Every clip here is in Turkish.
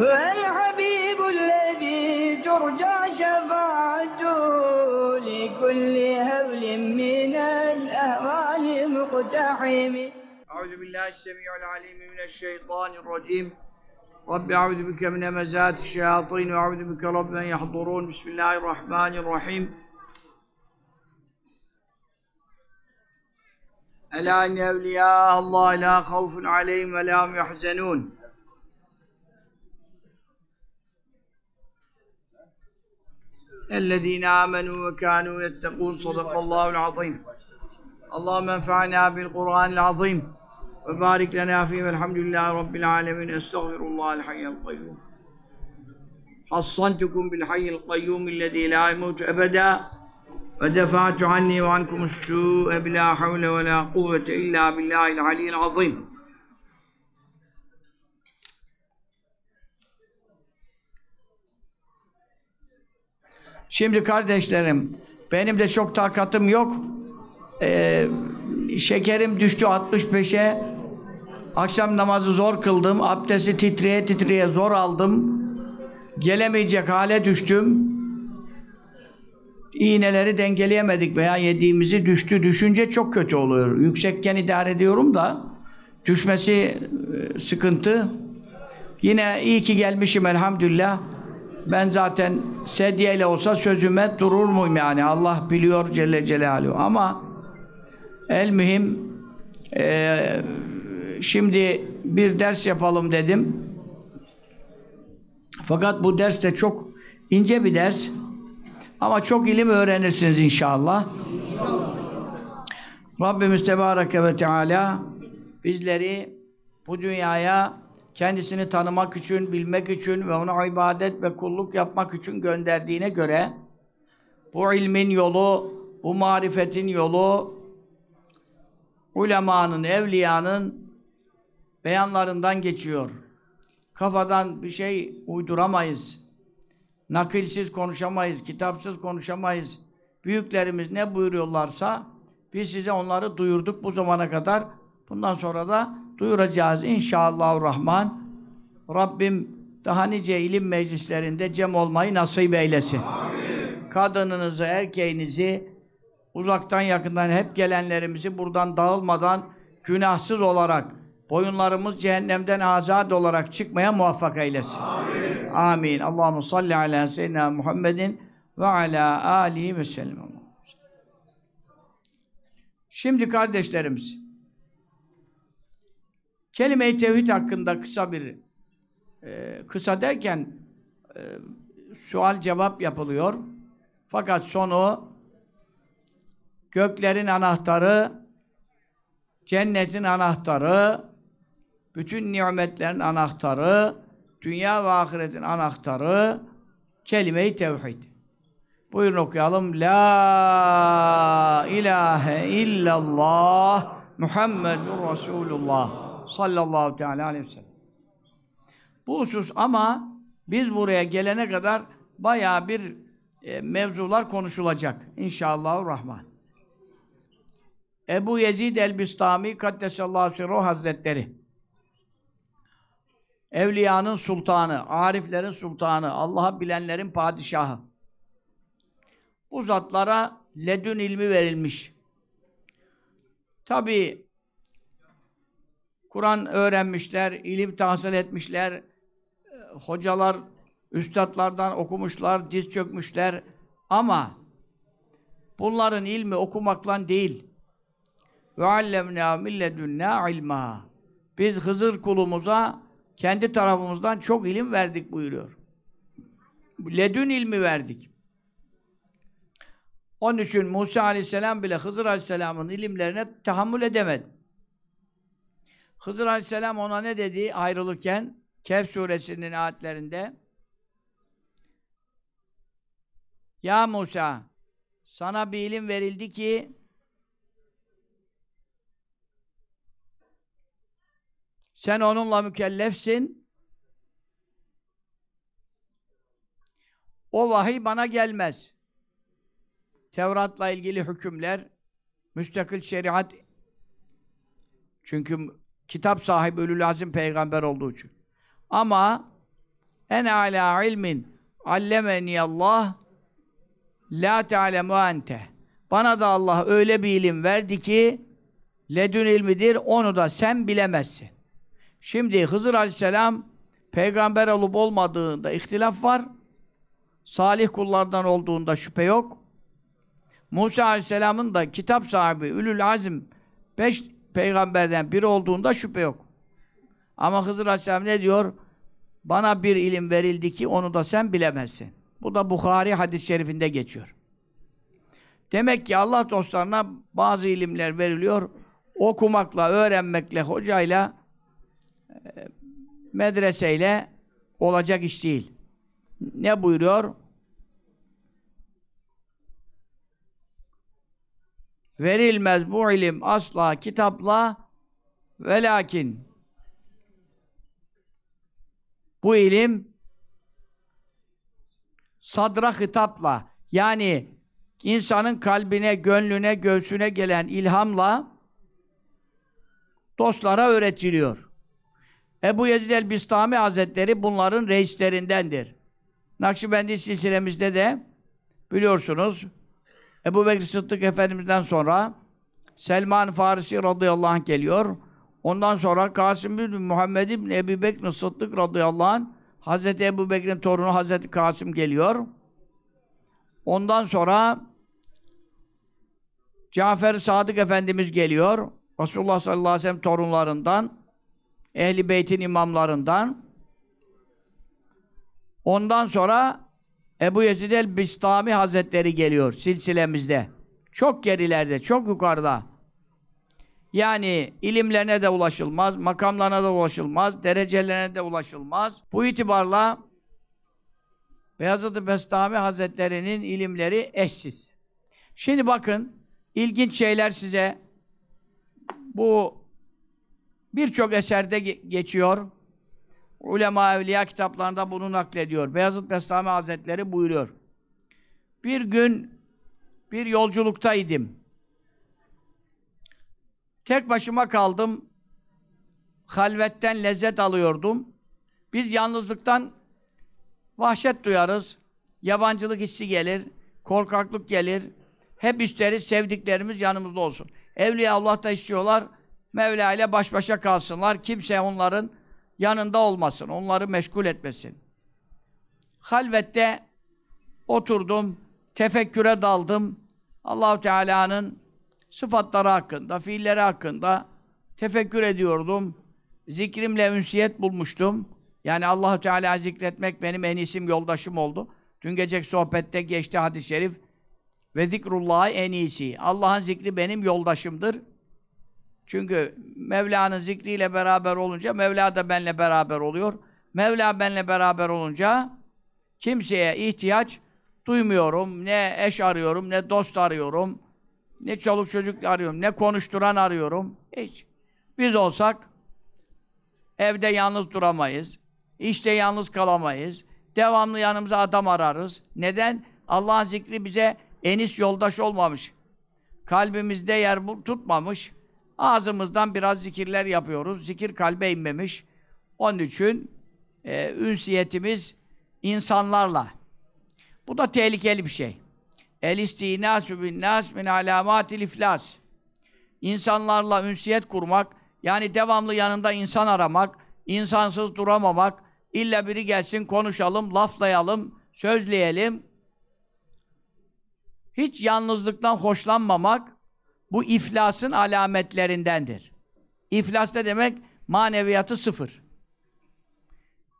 هو الحبيب الذي ترجى شفاعته لكل هول من الأهوال مقتحم. أعوذ بالله السميع العليم من الشيطان الرجيم. رب أعوذ بك من همزات الشياطين وأعوذ بك رب أن يحضرون. بسم الله الرحمن الرحيم. ألا إن أولياء الله لا خوف عليهم ولا هم يحزنون. الذين آمنوا وكانوا يتقون. صدق الله العظيم. اللهم انفعنا بالقرآن العظيم وبارك لنا فيه. والحمد لله رب العالمين. أستغفر الله الحي القيوم. حصنتكم بالحي القيوم الذي لا يموت أبدا. ودفعت عني وعنكم السوء بلا حول ولا قوة إلا بالله العلي العظيم. Şimdi kardeşlerim, benim de çok takatım yok. Ee, şekerim düştü 65'e. Akşam namazı zor kıldım. Abdesti titreye titreye zor aldım. Gelemeyecek hale düştüm. İğneleri dengeleyemedik veya yediğimizi düştü. Düşünce çok kötü oluyor. Yüksekken idare ediyorum da düşmesi e, sıkıntı. Yine iyi ki gelmişim elhamdülillah. Ben zaten sedyeyle olsa sözüme durur muyum yani? Allah biliyor Celle Celaluhu. Ama el mühim e, şimdi bir ders yapalım dedim. Fakat bu ders de çok ince bir ders. Ama çok ilim öğrenirsiniz inşallah. Rabbimiz Tebareke ve Teala bizleri bu dünyaya kendisini tanımak için, bilmek için ve ona ibadet ve kulluk yapmak için gönderdiğine göre bu ilmin yolu, bu marifetin yolu ulemanın, evliyanın beyanlarından geçiyor. Kafadan bir şey uyduramayız. Nakilsiz konuşamayız, kitapsız konuşamayız. Büyüklerimiz ne buyuruyorlarsa biz size onları duyurduk bu zamana kadar. Bundan sonra da duyuracağız inşallahurrahman. Rabbim daha nice ilim meclislerinde cem olmayı nasip eylesin. Amin. Kadınınızı, erkeğinizi, uzaktan yakından hep gelenlerimizi buradan dağılmadan günahsız olarak boyunlarımız cehennemden azad olarak çıkmaya muvaffak eylesin. Amin. Amin. Allahu salli ala seyyidina Muhammedin ve ala alihi ve sellem. Şimdi kardeşlerimiz kelime-i tevhid hakkında kısa bir e, kısa derken e, sual cevap yapılıyor. Fakat sonu göklerin anahtarı, cennetin anahtarı, bütün nimetlerin anahtarı, dünya ve ahiretin anahtarı kelime-i tevhid. Buyurun okuyalım. La ilahe illallah Muhammedur Resulullah sallallahu teala aleyhi ve sellem. Bu husus ama biz buraya gelene kadar bayağı bir e, mevzular konuşulacak. İnşallah Rahman. Ebu Yezid el-Bistami Kaddesallahu sirruh Hazretleri Evliyanın sultanı, ariflerin sultanı, Allah'ı bilenlerin padişahı. Bu zatlara ledün ilmi verilmiş. Tabi Kur'an öğrenmişler, ilim tahsil etmişler, hocalar, üstadlardan okumuşlar, diz çökmüşler ama bunların ilmi okumakla değil. Ve allemnâ milledünnâ ilmâ. Biz Hızır kulumuza kendi tarafımızdan çok ilim verdik buyuruyor. Ledün ilmi verdik. Onun için Musa aleyhisselam bile Hızır aleyhisselamın ilimlerine tahammül edemedi. Hızır aleyhisselam ona ne dedi ayrılırken? Kehf suresinin ayetlerinde Ya Musa sana bir ilim verildi ki sen onunla mükellefsin o vahiy bana gelmez. Tevrat'la ilgili hükümler, müstakil şeriat çünkü kitap sahibi Ölül Azim peygamber olduğu için. Ama en ala ilmin allemeni Allah la te'alemu ente. Bana da Allah öyle bir ilim verdi ki ledün ilmidir, onu da sen bilemezsin. Şimdi Hızır Aleyhisselam peygamber olup olmadığında ihtilaf var. Salih kullardan olduğunda şüphe yok. Musa Aleyhisselam'ın da kitap sahibi, Ülül Azim, beş peygamberden biri olduğunda şüphe yok. Ama Hızır Aleyhisselam ne diyor? Bana bir ilim verildi ki onu da sen bilemezsin. Bu da Bukhari hadis-i şerifinde geçiyor. Demek ki Allah dostlarına bazı ilimler veriliyor. Okumakla, öğrenmekle, hocayla, e, medreseyle olacak iş değil. Ne buyuruyor? Verilmez bu ilim asla kitapla ve lakin bu ilim sadra hitapla yani insanın kalbine, gönlüne, göğsüne gelen ilhamla dostlara öğretiliyor. Ebu Yezid el-Bistami Hazretleri bunların reislerindendir. Nakşibendi silsilemizde de biliyorsunuz Ebu Bekir Sıddık Efendimiz'den sonra Selman Farisi radıyallahu anh geliyor. Ondan sonra Kasım bin Muhammed bin Ebu Bekir Sıddık radıyallahu anh Hazreti Ebu Bekir'in torunu Hazreti Kasım geliyor. Ondan sonra Cafer Sadık Efendimiz geliyor. Resulullah sallallahu aleyhi ve sellem torunlarından, Ehli Beyt'in imamlarından. Ondan sonra Ebu Yezid el-Bistami Hazretleri geliyor silsilemizde. Çok gerilerde, çok yukarıda. Yani ilimlerine de ulaşılmaz, makamlarına da ulaşılmaz, derecelerine de ulaşılmaz. Bu itibarla Beyazıt-ı Bestami Hazretleri'nin ilimleri eşsiz. Şimdi bakın, ilginç şeyler size bu birçok eserde geçiyor. Ulema Evliya kitaplarında bunu naklediyor. Beyazıt Bestami Hazretleri buyuruyor. Bir gün bir yolculuktaydım. Tek başıma kaldım. Halvetten lezzet alıyordum. Biz yalnızlıktan vahşet duyarız. Yabancılık hissi gelir. Korkaklık gelir. Hep isteriz sevdiklerimiz yanımızda olsun. Evliya Allah da istiyorlar. Mevla ile baş başa kalsınlar. Kimse onların yanında olmasın. Onları meşgul etmesin. Halvette oturdum. Tefekküre daldım. Allahu Teala'nın sıfatları hakkında, fiilleri hakkında tefekkür ediyordum. Zikrimle ünsiyet bulmuştum. Yani Allahu Teala zikretmek benim en isim yoldaşım oldu. Dün geceki sohbette geçti hadis-i şerif. Ve zikrullahi en iyisi. Allah'ın zikri benim yoldaşımdır. Çünkü Mevla'nın zikriyle beraber olunca Mevla da benle beraber oluyor. Mevla benle beraber olunca kimseye ihtiyaç duymuyorum. Ne eş arıyorum, ne dost arıyorum, ne çoluk çocuk arıyorum, ne konuşturan arıyorum. Hiç. Biz olsak evde yalnız duramayız. İşte yalnız kalamayız. Devamlı yanımıza adam ararız. Neden? Allah'ın zikri bize enis yoldaş olmamış. Kalbimizde yer tutmamış. Ağzımızdan biraz zikirler yapıyoruz. Zikir kalbe inmemiş. Onun için e, ünsiyetimiz insanlarla. Bu da tehlikeli bir şey. El istinâsü bin nâs min alâmâtil iflâs. İnsanlarla ünsiyet kurmak, yani devamlı yanında insan aramak, insansız duramamak, illa biri gelsin konuşalım, laflayalım, sözleyelim. Hiç yalnızlıktan hoşlanmamak, bu iflasın alametlerindendir. İflas ne demek? Maneviyatı sıfır.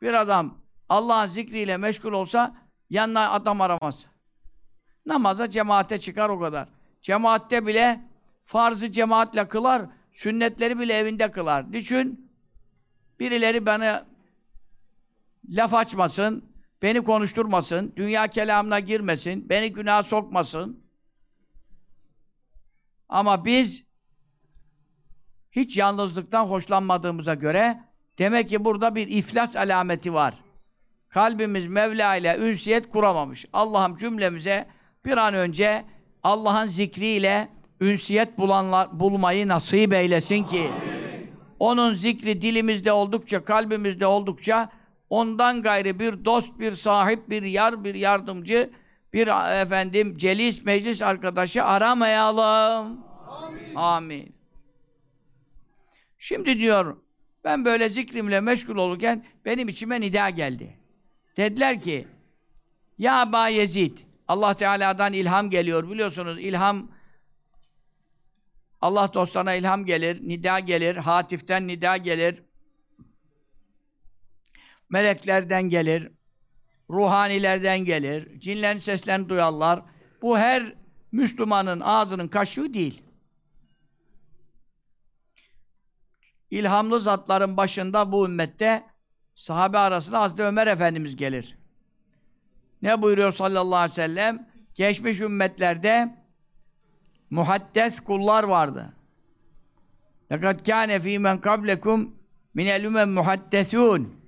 Bir adam Allah'ın zikriyle meşgul olsa yanına adam aramaz. Namaza cemaate çıkar o kadar. Cemaatte bile farzı cemaatle kılar, sünnetleri bile evinde kılar. Düşün, birileri bana laf açmasın, beni konuşturmasın, dünya kelamına girmesin, beni günah sokmasın. Ama biz hiç yalnızlıktan hoşlanmadığımıza göre demek ki burada bir iflas alameti var. Kalbimiz Mevla ile ünsiyet kuramamış. Allah'ım cümlemize bir an önce Allah'ın zikriyle ünsiyet bulanlar, bulmayı nasip eylesin ki Onun zikri dilimizde oldukça, kalbimizde oldukça ondan gayrı bir dost, bir sahip, bir yar, bir yardımcı, bir efendim celis, meclis arkadaşı aramayalım. Amin. Amin. Şimdi diyor, ben böyle zikrimle meşgul olurken benim içime nida geldi. Dediler ki, Ya Ba Yezid, Allah Teala'dan ilham geliyor. Biliyorsunuz ilham Allah dostlarına ilham gelir, nida gelir, hatiften nida gelir. Meleklerden gelir, ruhanilerden gelir, cinlerin seslerini duyarlar. Bu her Müslümanın ağzının kaşığı değil. İlhamlı zatların başında bu ümmette sahabe arasında Hazreti Ömer Efendimiz gelir. Ne buyuruyor sallallahu aleyhi ve sellem? Geçmiş ümmetlerde muhaddes kullar vardı. لَقَدْ كَانَ ف۪ي مَنْ قَبْلَكُمْ مِنَ الْاُمَمْ muhaddesûn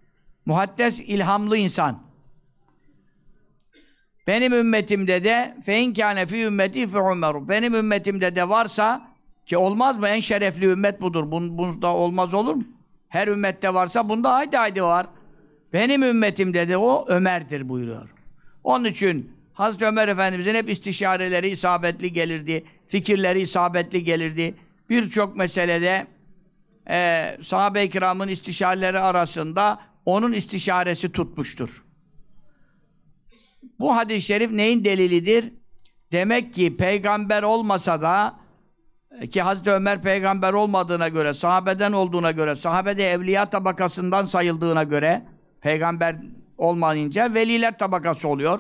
Muhaddes, ilhamlı insan. Benim ümmetimde de fein kâne fî ümmeti fe umeru. Benim ümmetimde de varsa ki olmaz mı? En şerefli ümmet budur. Bun, bunda olmaz olur mu? Her ümmette varsa bunda haydi haydi var. Benim ümmetimde de o Ömer'dir buyuruyor. Onun için Hazreti Ömer Efendimizin hep istişareleri isabetli gelirdi. Fikirleri isabetli gelirdi. Birçok meselede e, sahabe-i kiramın istişareleri arasında onun istişaresi tutmuştur. Bu hadis-i şerif neyin delilidir? Demek ki peygamber olmasa da ki Hazreti Ömer peygamber olmadığına göre, sahabeden olduğuna göre, sahabede evliya tabakasından sayıldığına göre, peygamber olmayınca veliler tabakası oluyor.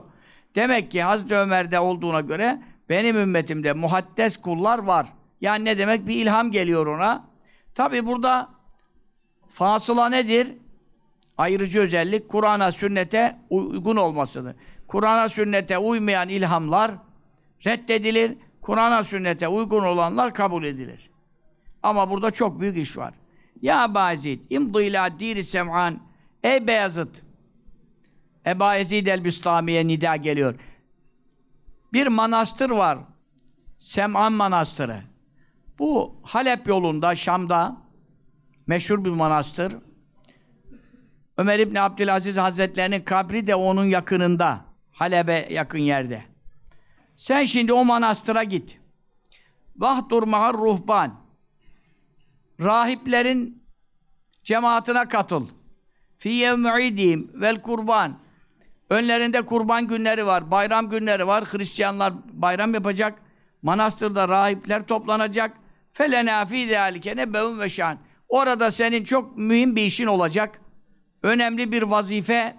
Demek ki Hazreti Ömer'de olduğuna göre benim ümmetimde muhaddes kullar var. Yani ne demek? Bir ilham geliyor ona. Tabi burada fasıla nedir? Ayrıcı özellik Kur'an'a, sünnete uygun olmasıdır. Kur'an'a, sünnete uymayan ilhamlar reddedilir. Kur'an'a, sünnete uygun olanlar kabul edilir. Ama burada çok büyük iş var. Ya Bazid, imdı ila diri sem'an. Ey Beyazıt! Eba Yezid el-Bistami'ye nida geliyor. Bir manastır var. Sem'an Manastırı. Bu Halep yolunda, Şam'da meşhur bir manastır. Ömer İbni Abdülaziz Hazretlerinin kabri de onun yakınında. Halep'e yakın yerde. Sen şimdi o manastıra git. Vahdur ma'ar ruhban. Rahiplerin cemaatine katıl. Fi yevmi'idihim vel kurban. Önlerinde kurban günleri var, bayram günleri var. Hristiyanlar bayram yapacak. Manastırda rahipler toplanacak. Felena fi zâlike nebevun ve şan. Orada senin çok mühim bir işin olacak. Önemli bir vazife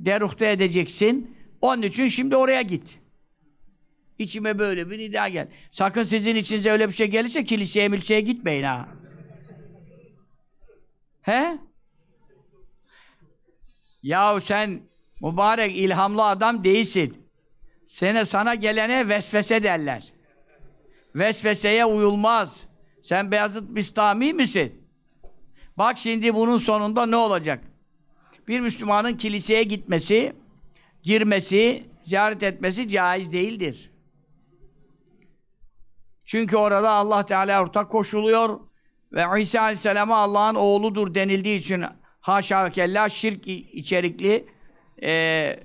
deruhte edeceksin. Onun için şimdi oraya git. İçime böyle bir nida gel. Sakın sizin içinize öyle bir şey gelirse kiliseye miliseye gitmeyin ha. He? Yahu sen mübarek ilhamlı adam değilsin. Sene sana gelene vesvese derler. Vesveseye uyulmaz. Sen Beyazıt Bistami misin? Bak şimdi bunun sonunda ne olacak? Bir Müslümanın kiliseye gitmesi, girmesi, ziyaret etmesi caiz değildir. Çünkü orada Allah Teala ortak koşuluyor ve İsa Aleyhisselam'a Allah'ın oğludur denildiği için haşa kella şirk içerikli e,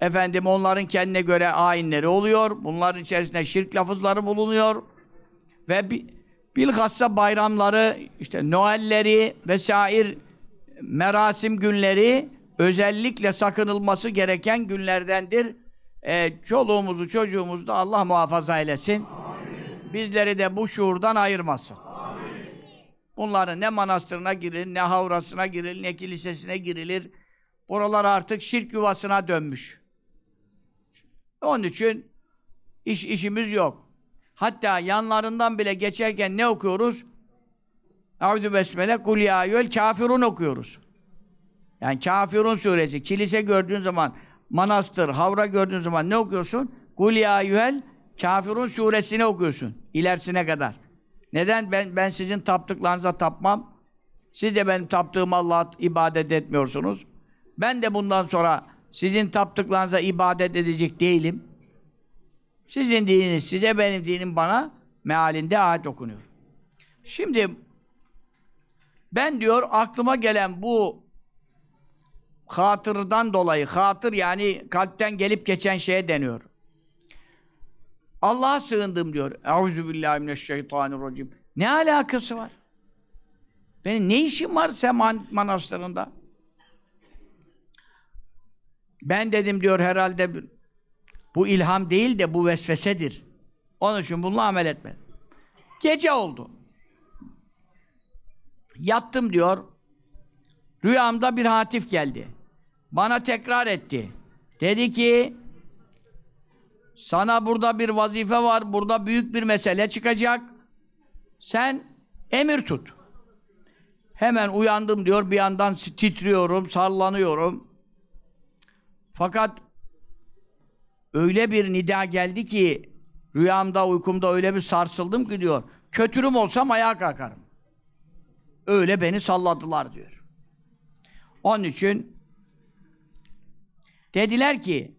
efendim onların kendine göre ayinleri oluyor. Bunların içerisinde şirk lafızları bulunuyor. Ve bi, bilhassa bayramları, işte Noelleri vesaire merasim günleri özellikle sakınılması gereken günlerdendir. E, çoluğumuzu, çocuğumuzu da Allah muhafaza eylesin. Amin. Bizleri de bu şuurdan ayırmasın. Amin. Bunların ne manastırına girilir, ne havrasına girilir, ne kilisesine girilir. Buralar artık şirk yuvasına dönmüş. Onun için iş işimiz yok. Hatta yanlarından bile geçerken ne okuyoruz? Eûzü besmele kul ya kafirun okuyoruz. Yani kafirun suresi. Kilise gördüğün zaman, manastır, havra gördüğün zaman ne okuyorsun? Kul ya eyyüel kafirun suresini okuyorsun. İlerisine kadar. Neden? Ben, ben sizin taptıklarınıza tapmam. Siz de benim taptığım Allah'a ibadet etmiyorsunuz. Ben de bundan sonra sizin taptıklarınıza ibadet edecek değilim. Sizin dininiz size, benim dinim bana mealinde ayet okunuyor. Şimdi ben diyor aklıma gelen bu hatırdan dolayı, hatır yani kalpten gelip geçen şeye deniyor. Allah'a sığındım diyor. Euzubillahimineşşeytanirracim. Ne alakası var? Benim ne işim var Seman manastırında? Ben dedim diyor herhalde bu ilham değil de bu vesvesedir. Onun için bununla amel etme. Gece oldu. Yattım diyor. Rüyamda bir hatif geldi. Bana tekrar etti. Dedi ki sana burada bir vazife var, burada büyük bir mesele çıkacak. Sen emir tut. Hemen uyandım diyor, bir yandan titriyorum, sallanıyorum. Fakat öyle bir nida geldi ki rüyamda, uykumda öyle bir sarsıldım ki diyor. Kötürüm olsam ayağa kalkarım. Öyle beni salladılar diyor. Onun için dediler ki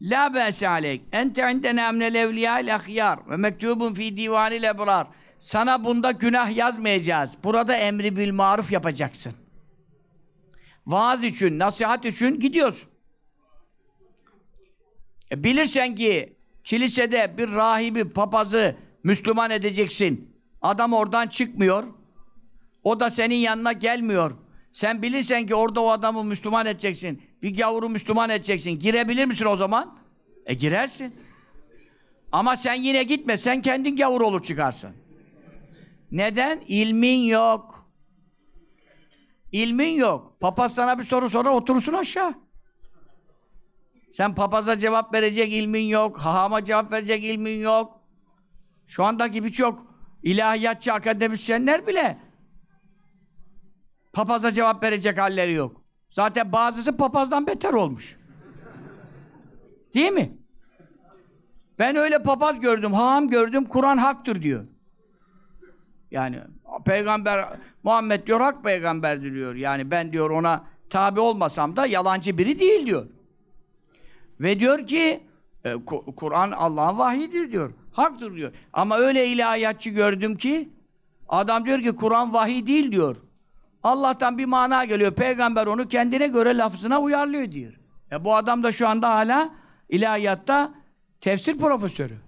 La be'se aleyk. Ente indena minel evliyâil ahyar ve mektubun fi divanil ebrar. Sana bunda günah yazmayacağız. Burada emri bil maruf yapacaksın. Vaaz için, nasihat için gidiyorsun. E bilirsen ki kilisede bir rahibi, papazı Müslüman edeceksin. Adam oradan çıkmıyor. O da senin yanına gelmiyor. Sen bilirsen ki orada o adamı Müslüman edeceksin. Bir gavuru Müslüman edeceksin. Girebilir misin o zaman? E girersin. Ama sen yine gitme. Sen kendin gavur olur çıkarsın. Neden? İlmin yok. İlmin yok. Papaz sana bir soru sorar oturursun aşağı. Sen papaza cevap verecek ilmin yok. Hahama cevap verecek ilmin yok. Şu andaki birçok ilahiyatçı akademisyenler bile papaza cevap verecek halleri yok. Zaten bazısı papazdan beter olmuş. Değil mi? Ben öyle papaz gördüm, haham gördüm, Kur'an haktır diyor. Yani peygamber Muhammed diyor hak peygamberdir diyor. Yani ben diyor ona tabi olmasam da yalancı biri değil diyor. Ve diyor ki e, Kur'an Allah'ın vahyidir diyor. Haktır diyor. Ama öyle ilahiyatçı gördüm ki adam diyor ki Kur'an vahiy değil diyor. Allah'tan bir mana geliyor. Peygamber onu kendine göre lafzına uyarlıyor diyor. E bu adam da şu anda hala ilahiyatta tefsir profesörü.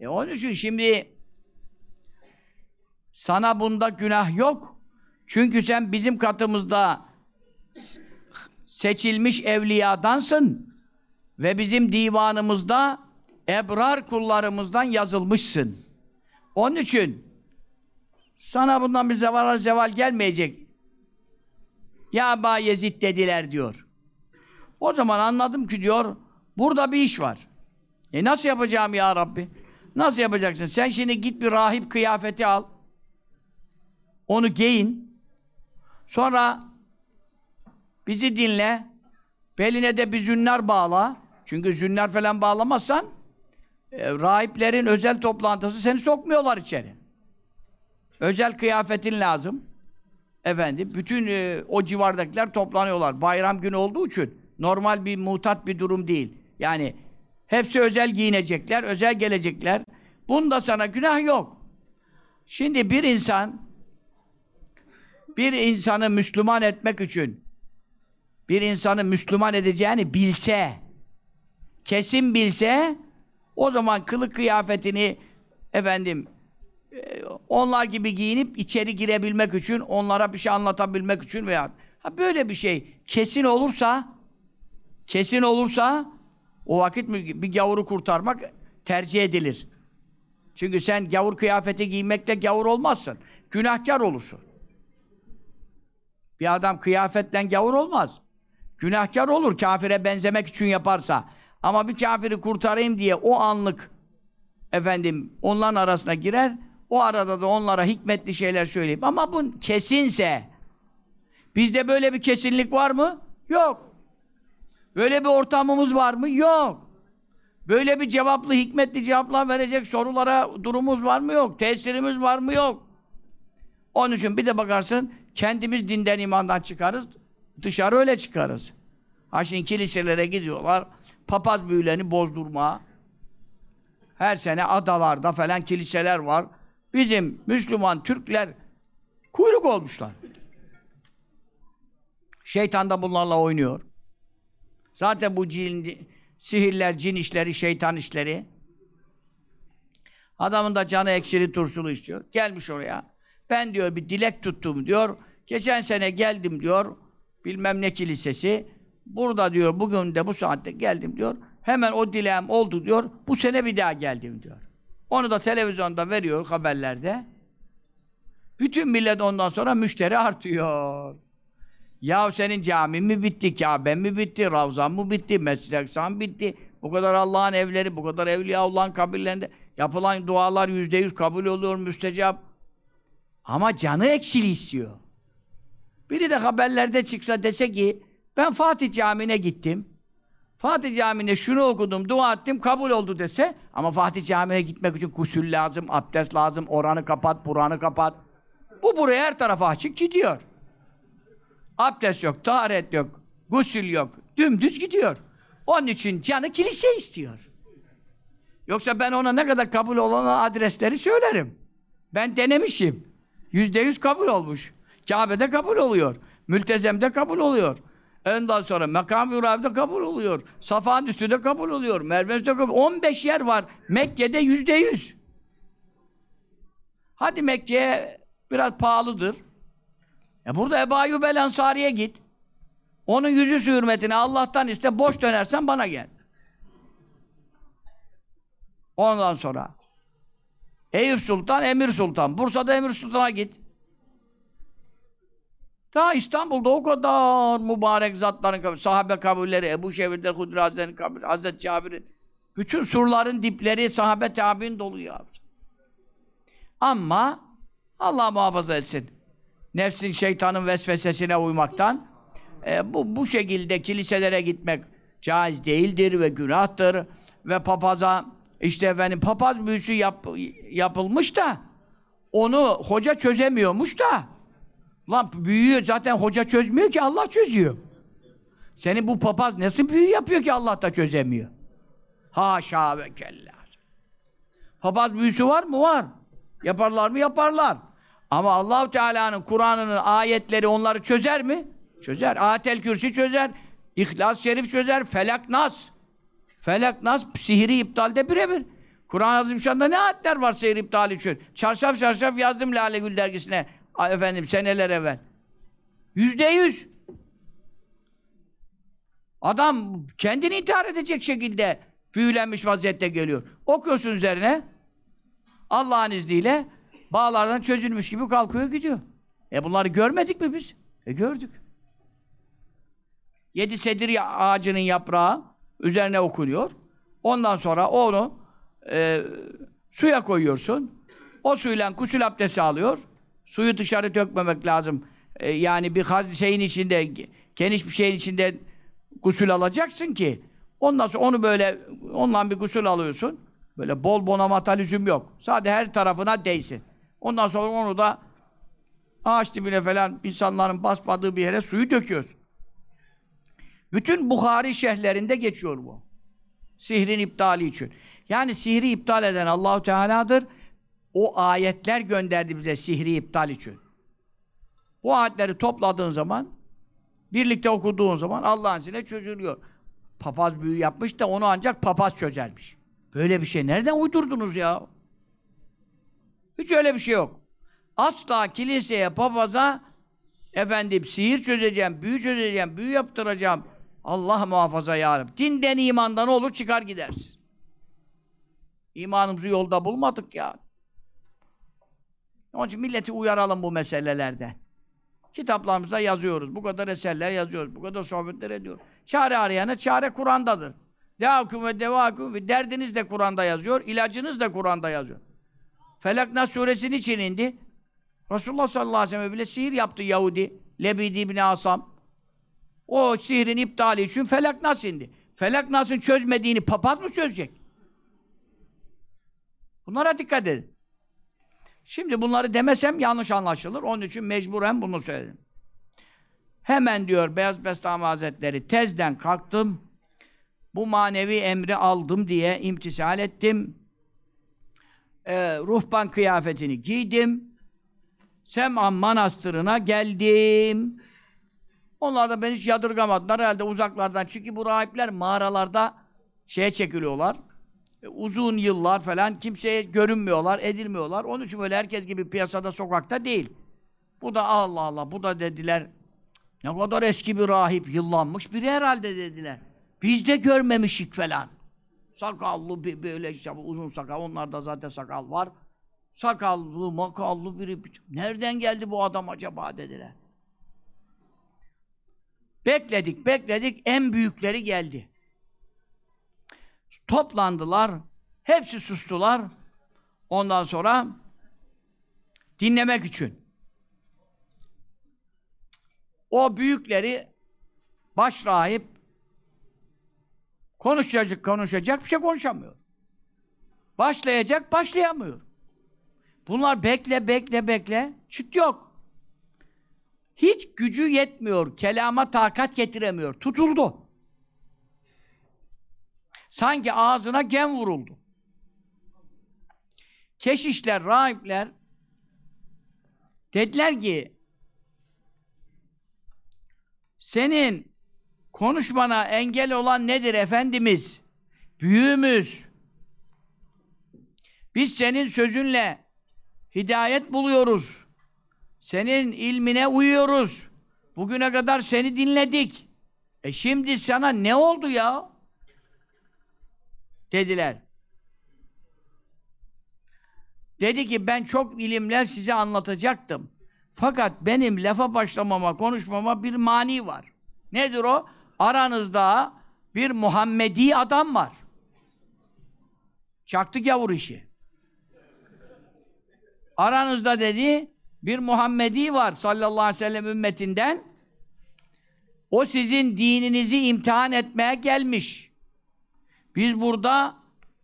E onun için şimdi sana bunda günah yok. Çünkü sen bizim katımızda seçilmiş evliyadansın ve bizim divanımızda ebrar kullarımızdan yazılmışsın. Onun için sana bundan bir zeval zeval gelmeyecek. Ya Ba Yezid dediler diyor. O zaman anladım ki diyor, burada bir iş var. E nasıl yapacağım ya Rabbi? Nasıl yapacaksın? Sen şimdi git bir rahip kıyafeti al. Onu giyin. Sonra bizi dinle. Beline de bir zünnar bağla. Çünkü zünnar falan bağlamazsan e, rahiplerin özel toplantısı seni sokmuyorlar içeri. Özel kıyafetin lazım. Efendim, bütün e, o civardakiler toplanıyorlar. Bayram günü olduğu için normal bir mutat bir durum değil. Yani hepsi özel giyinecekler, özel gelecekler. Bunda sana günah yok. Şimdi bir insan bir insanı Müslüman etmek için bir insanı Müslüman edeceğini bilse kesin bilse o zaman kılık kıyafetini efendim onlar gibi giyinip içeri girebilmek için, onlara bir şey anlatabilmek için veya ha böyle bir şey kesin olursa kesin olursa o vakit bir gavuru kurtarmak tercih edilir. Çünkü sen gavur kıyafeti giymekle gavur olmazsın. Günahkar olursun. Bir adam kıyafetten gavur olmaz. Günahkar olur kafire benzemek için yaparsa. Ama bir kafiri kurtarayım diye o anlık efendim onların arasına girer. O arada da onlara hikmetli şeyler söyleyip ama bu kesinse bizde böyle bir kesinlik var mı? Yok. Böyle bir ortamımız var mı? Yok. Böyle bir cevaplı, hikmetli cevaplar verecek sorulara durumumuz var mı? Yok. Tesirimiz var mı? Yok. Onun için bir de bakarsın kendimiz dinden imandan çıkarız. Dışarı öyle çıkarız. Ha şimdi kiliselere gidiyorlar. Papaz büyülerini bozdurma. Her sene adalarda falan kiliseler var. Bizim Müslüman Türkler kuyruk olmuşlar. Şeytan da bunlarla oynuyor. Zaten bu cin, sihirler, cin işleri, şeytan işleri. Adamın da canı eksili turşulu istiyor. Gelmiş oraya. Ben diyor bir dilek tuttum diyor. Geçen sene geldim diyor. Bilmem ne kilisesi. Burada diyor bugün de bu saatte geldim diyor. Hemen o dileğim oldu diyor. Bu sene bir daha geldim diyor. Onu da televizyonda veriyor haberlerde. Bütün millet ondan sonra müşteri artıyor. Ya senin camin mi bitti, Kabe mi bitti, Ravzan mı bitti, Mescid-i Aksa mı bitti? Bu kadar Allah'ın evleri, bu kadar Evliyaullah'ın kabirlerinde yapılan dualar yüzde yüz kabul oluyor, müstecap. Ama canı eksili istiyor. Biri de haberlerde çıksa dese ki, ben Fatih Camii'ne gittim. Fatih Camii'ne şunu okudum, dua ettim, kabul oldu dese, ama Fatih Camii'ne gitmek için gusül lazım, abdest lazım, oranı kapat, buranı kapat. Bu buraya her tarafa açık gidiyor. Abdest yok, taharet yok, gusül yok. Dümdüz gidiyor. Onun için canı kilise istiyor. Yoksa ben ona ne kadar kabul olan adresleri söylerim. Ben denemişim. Yüzde yüz kabul olmuş. Kabe'de kabul oluyor. Mültezem'de kabul oluyor. Ondan sonra Makam-ı Ibrahim'de kabul oluyor. Safa'nın üstünde kabul oluyor. Mervez'de kabul 15 yer var. Mekke'de yüzde yüz. Hadi Mekke'ye biraz pahalıdır. E burada Ebu Ayyub el Ansari'ye git. Onun yüzü hürmetine Allah'tan iste, boş dönersen bana gel. Ondan sonra Eyüp Sultan, Emir Sultan. Bursa'da Emir Sultan'a git. Ta İstanbul'da o kadar mübarek zatların kabri, sahabe kabirleri, Ebu Şevir'de Hudri Hazretleri'nin kabri, Hazreti Cabir'in, bütün surların dipleri sahabe tabi'in dolu ya. Ama Allah muhafaza etsin. Nefsin, şeytanın vesvesesine uymaktan e, bu, bu şekilde kiliselere gitmek caiz değildir ve günahtır ve papaza işte efendim papaz büyüsü yap, yapılmış da onu hoca çözemiyormuş da lan büyüyü zaten hoca çözmüyor ki Allah çözüyor. Senin bu papaz nasıl büyü yapıyor ki Allah da çözemiyor? Haşa ve kella. Papaz büyüsü var mı? Var. Yaparlar mı? Yaparlar. Ama Allahu Teala'nın Kur'an'ının ayetleri onları çözer mi? Çözer. Atel Kürsi çözer. İhlas Şerif çözer. Felak Nas. Felak Nas sihiri iptalde birebir. Kur'an-ı Azimşan'da ne ayetler var sihir iptali için? Çarşaf çarşaf yazdım Lale Gül dergisine. Efendim seneler evvel. Yüzde yüz. Adam kendini intihar edecek şekilde büyülenmiş vaziyette geliyor. Okuyorsun üzerine Allah'ın izniyle bağlardan çözülmüş gibi kalkıyor gidiyor. E bunları görmedik mi biz? E gördük. Yedi sedir ağacının yaprağı üzerine okunuyor. Ondan sonra onu e, suya koyuyorsun. O suyla kusül abdesti alıyor. Suyu dışarı dökmemek lazım. E, yani bir haz şeyin içinde, geniş bir şeyin içinde gusül alacaksın ki ondan sonra onu böyle ondan bir gusül alıyorsun. Böyle bol bonamatalizm yok. Sadece her tarafına değsin. Ondan sonra onu da ağaç dibine falan insanların basmadığı bir yere suyu döküyorsun. Bütün Bukhari şehirlerinde geçiyor bu. Sihrin iptali için. Yani sihri iptal eden Allahu Teala'dır. O ayetler gönderdi bize sihri iptal için. Bu ayetleri topladığın zaman, birlikte okuduğun zaman Allah'ın izniyle çözülüyor. Papaz büyü yapmış da onu ancak papaz çözermiş. Böyle bir şey nereden uydurdunuz ya? Hiç öyle bir şey yok. Asla kiliseye, papaza efendim sihir çözeceğim, büyü çözeceğim, büyü yaptıracağım. Allah muhafaza ya Rabbi. Dinden imandan olur çıkar gidersin. İmanımızı yolda bulmadık ya. Onun için milleti uyaralım bu meselelerde. Kitaplarımızda yazıyoruz. Bu kadar eserler yazıyoruz. Bu kadar sohbetler ediyoruz. Çare arayana çare Kur'an'dadır. Devakum ve devakum ve derdiniz de Kur'an'da yazıyor. ilacınız da Kur'an'da yazıyor. Felak Nas suresinin için indi. Resulullah sallallahu aleyhi ve sellem bile sihir yaptı Yahudi. Lebidi ibn Asam. O sihrin iptali için Felak Nas indi. Felak Nas'ın çözmediğini papaz mı çözecek? Bunlara dikkat edin. Şimdi bunları demesem yanlış anlaşılır. Onun için mecburen bunu söyledim. Hemen diyor Beyaz Bestami Hazretleri tezden kalktım. Bu manevi emri aldım diye imtisal ettim. Ee, ruhban kıyafetini giydim. Sem'an manastırına geldim. Onlar da beni hiç yadırgamadılar herhalde uzaklardan. Çünkü bu rahipler mağaralarda şeye çekiliyorlar. E, uzun yıllar falan kimseye görünmüyorlar, edilmiyorlar. Onun için böyle herkes gibi piyasada, sokakta değil. Bu da Allah Allah, bu da dediler ne kadar eski bir rahip, yıllanmış biri herhalde dediler. Biz de görmemişik falan. Sakallı bir böyle işte uzun sakal, onlarda zaten sakal var. Sakallı, makallı biri. Nereden geldi bu adam acaba dediler. Bekledik, bekledik. En büyükleri geldi. Toplandılar. Hepsi sustular. Ondan sonra dinlemek için. O büyükleri baş rahip konuşacak, konuşacak bir şey konuşamıyor. Başlayacak, başlayamıyor. Bunlar bekle, bekle, bekle. Çıt yok. Hiç gücü yetmiyor. Kelama takat getiremiyor. Tutuldu. Sanki ağzına gem vuruldu. Keşişler, rahipler dediler ki senin konuşmana engel olan nedir Efendimiz? Büyüğümüz. Biz senin sözünle hidayet buluyoruz. Senin ilmine uyuyoruz. Bugüne kadar seni dinledik. E şimdi sana ne oldu ya? Dediler. Dedi ki ben çok ilimler size anlatacaktım. Fakat benim lafa başlamama, konuşmama bir mani var. Nedir o? Aranızda bir Muhammedi adam var. Çaktık yavur işi. Aranızda dedi bir Muhammedi var sallallahu aleyhi ve sellem ümmetinden. O sizin dininizi imtihan etmeye gelmiş. Biz burada